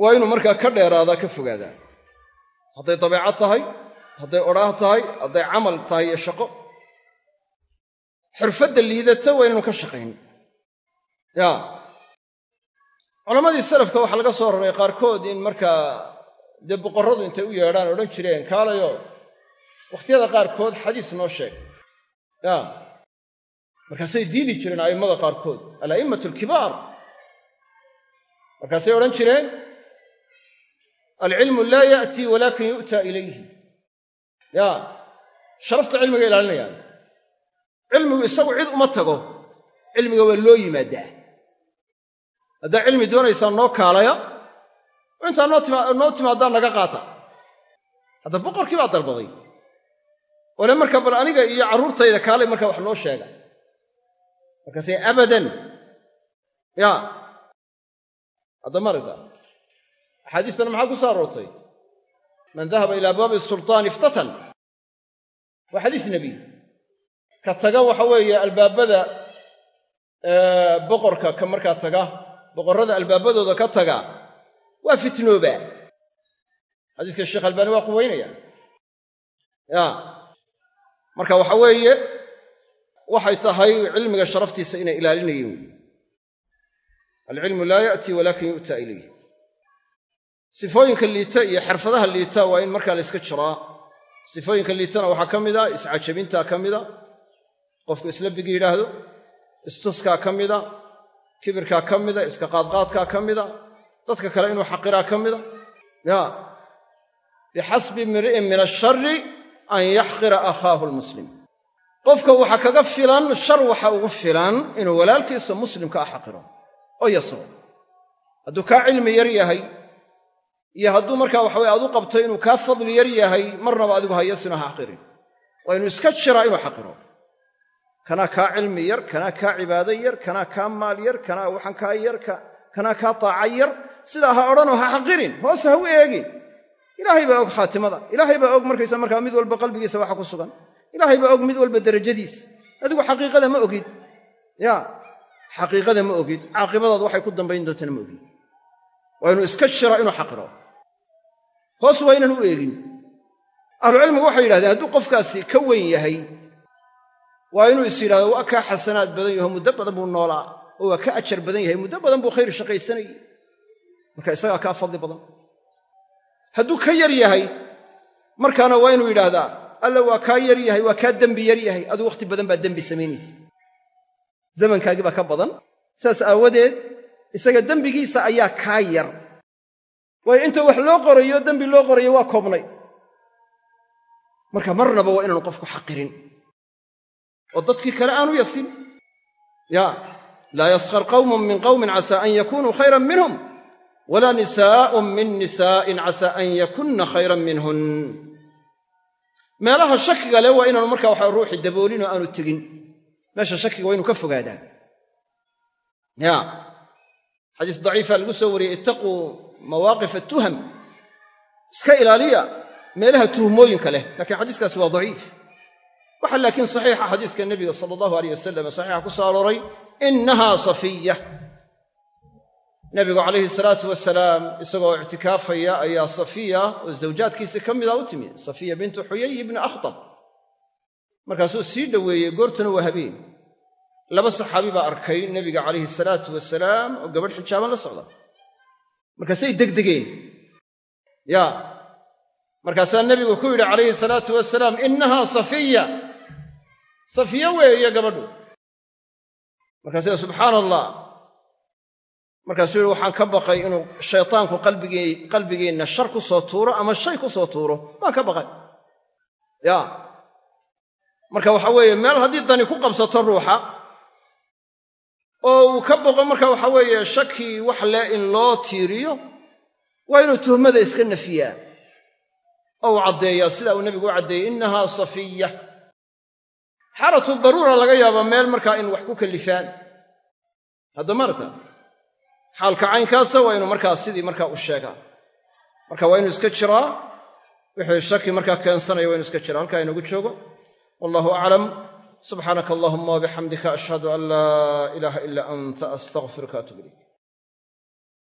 waa inuu markaa ka dheeraadaa ka fogaadaa. Hadday dabeecad tahay hadday odhaah tahay hadday camal tahay iyo shaqo. Xirfadda liidata waa inaynu ka shaqayn. Ya culammadii salafka waxaa laga soo raray qaarkood in markaa dee boqorradu intay u yeedhaan odhan jireen kaalayo. Wakhtiyada qaarkood xadiis noo sheeg. Ya markaasay diidi jireen a'immada qaarkood ala'immatu alkibaar markaasay odhan jireen alcilmu laa ya'tii walaakin yu'taa ilayhi. Ya. Sharafta cilmiga ilaalinayaan. Cilmigu isagu cid uma tago. Cilmiga waa loo yimaadaa. Haddaa cilmi doonaysaa noo kaalaya intaa noo timaadaa naga qaata. Hadda boqorkii baa dalbaday. Ole marka bal aniga iyo carruurtayda kaalay markaa wax noo sheega. Markaasay abadan. Ya. Hadda marida axaadiistana maxaa ku soo aroortay? Man dahaba ila abwaabi sultaan iftatan. Waa xadiis nebiy ka taga waxa weeye albaabada boqorka ka markaa taga. Boqorrada albaabadooda ka taga waa fitnooba. Xadiiska sheekh albaani waa quweynaya. Ya. Marka waxa weeye waxay tahay cilmiga sharaftiisa inay ilaalinayeen alcilmu laa ya'tii walaakin yu'taa ilayh sifooyinka liita iyo xirfadaha liita waa in markaa la yska jiraa sifooyinka liitana waxaa ka mida iscajabintaa ka mida qofku islabigi yidhaahdo istuskaa ka mida kibirkaa ka mida iska qaadqaadkaa ka mida dadka kale inuu xaqiraa ka mida? Ya. Bixasbi mri'in min ashari an yaxqira akhaahu lmuslim qofka waxaa kaga filan shar waxa ugu filan inuu walaalkiisa muslimka a xaqiro oo yasro. Hadduu kaa cilmi yar yahay iyo hadduu markaa waxaweye aad u qabto inuu kaa fadli yar yahay marnaba adigu hayasino ha xaqirin. Waa inuu iska jiraa inuu xaqiro. Kanaa kaa cilmi yar kanaa kaa cibaado yar kanaa kaa maal yar kanaa waxaan kaa yar kanaa kaa taaca yar sidaa ha odhanoo ha xaqirin hoose ha u eegin ilaahay baa og khaatimada. Ilaahay baa og markaysa markaa mid walba qalbigiisa waxa ku sugan. Ilaahay baa og mid walba derajadiis adigu xaqiiqada ma ogid. Ya xaqiiqada ma ogid. Caaqibadaad waxay ku dambayn doontana ma ogid. Waa inuu iska jiro inuu xaqiro. Hoos waa inaan u eegin. Ahlucilmigu waxay yidhahdeen hadduu qofkaasi ka weyn yahay waa inuu is yidhahdo waa kaa xasanaad badan yaho muddo badan buu noolaa oo waa ka ajar badan yahay. Muddo badan buu khayr shaqaysanayey marka isagaa kaa fadli badan. Hadduu ka yar yahay markaana waa inuu yidhaahdaa alla waa kaa yar yahay waa kaa dembi yar yahay. Aduu wakhti badan baa dembi samaynaysa zamankaagii baa ka badan. Saas aawadeed isaga dembigiisa ayaa kaa yar. Waayo inta wax loo qorayo dembi loo qorayo waa koobnay. Marka marnaba waa inaanu qofku xaqirin. Oo dadkii kale aanu yasin. Ya laa yaskhar qawmun min qawmin casaa an yakunuu khayran minhum walaa nisaa'un min nisaa'in casaa an yakunna khayran minhun. Meelaha shakiga leh waa inaanu markaa waxa ruuxi daboolin oo aanu tegin. Meesha shakiga waa ka fogaadaa ya xadiis daciifa lagu soo wariyey ittaquu mawaaqif atuham iska ilaaliya meelaha tuhmooyinka leh lakiin xadiiskaasi waa daciif. Waxa laakiin saxiixa xadiiska nebiga sala allahu aleyh wasalam saxiixa ku soo innahaa safiya nebigu calayhi salaatu wasalaam isagoo ictikaafaya ayaa safiya oo zawjaadkiisi ka mida u timi safiya bintu xuyay ibni akhtab markaasuu sii dhoweeyey goortuna waa habeen laba saxaabi baa arkay nebiga calayhi salaatu wasalaam oo gabadh xijaaban la socda markaasay degdegeen ya markaasaa nebigu ku yidhi calayhi salaatu wasalaam innahaa safiya safiya weeye gabadhu markaasuu subxaana allah markaasuu yihi waxaan ka baqay inuu shaytaanku qalbigeenna shar ku soo tuuro ama shay ku soo tuuro. Waan ka baqay. Ya. Marka waxa weeye meel haddii dani ku qabsato ruuxa oo uu ka boqo marka waxa weeye shaki wax leh in loo tiiriyo waa inuu tuhmada iska nafiyaa. Oo uu caddeeyaa sida uu nebigu u caddeeyey innahaa safiya xaalatu daruura laga yaaba meel markaa in wax ku kallifaan hadda marata xaalka caynkaasa waa inuu markaa sidii markaa u sheegaa marka waa inuu iska jiraa wixii shaki markaa keensanaya waa inu iska jiraa. Halkaa inagu joogo. Wallahu aclam subxaanaka allahuma wabixamdika ashhadu an laa ilaaha ilaa anta astaqfiruka atub ilayk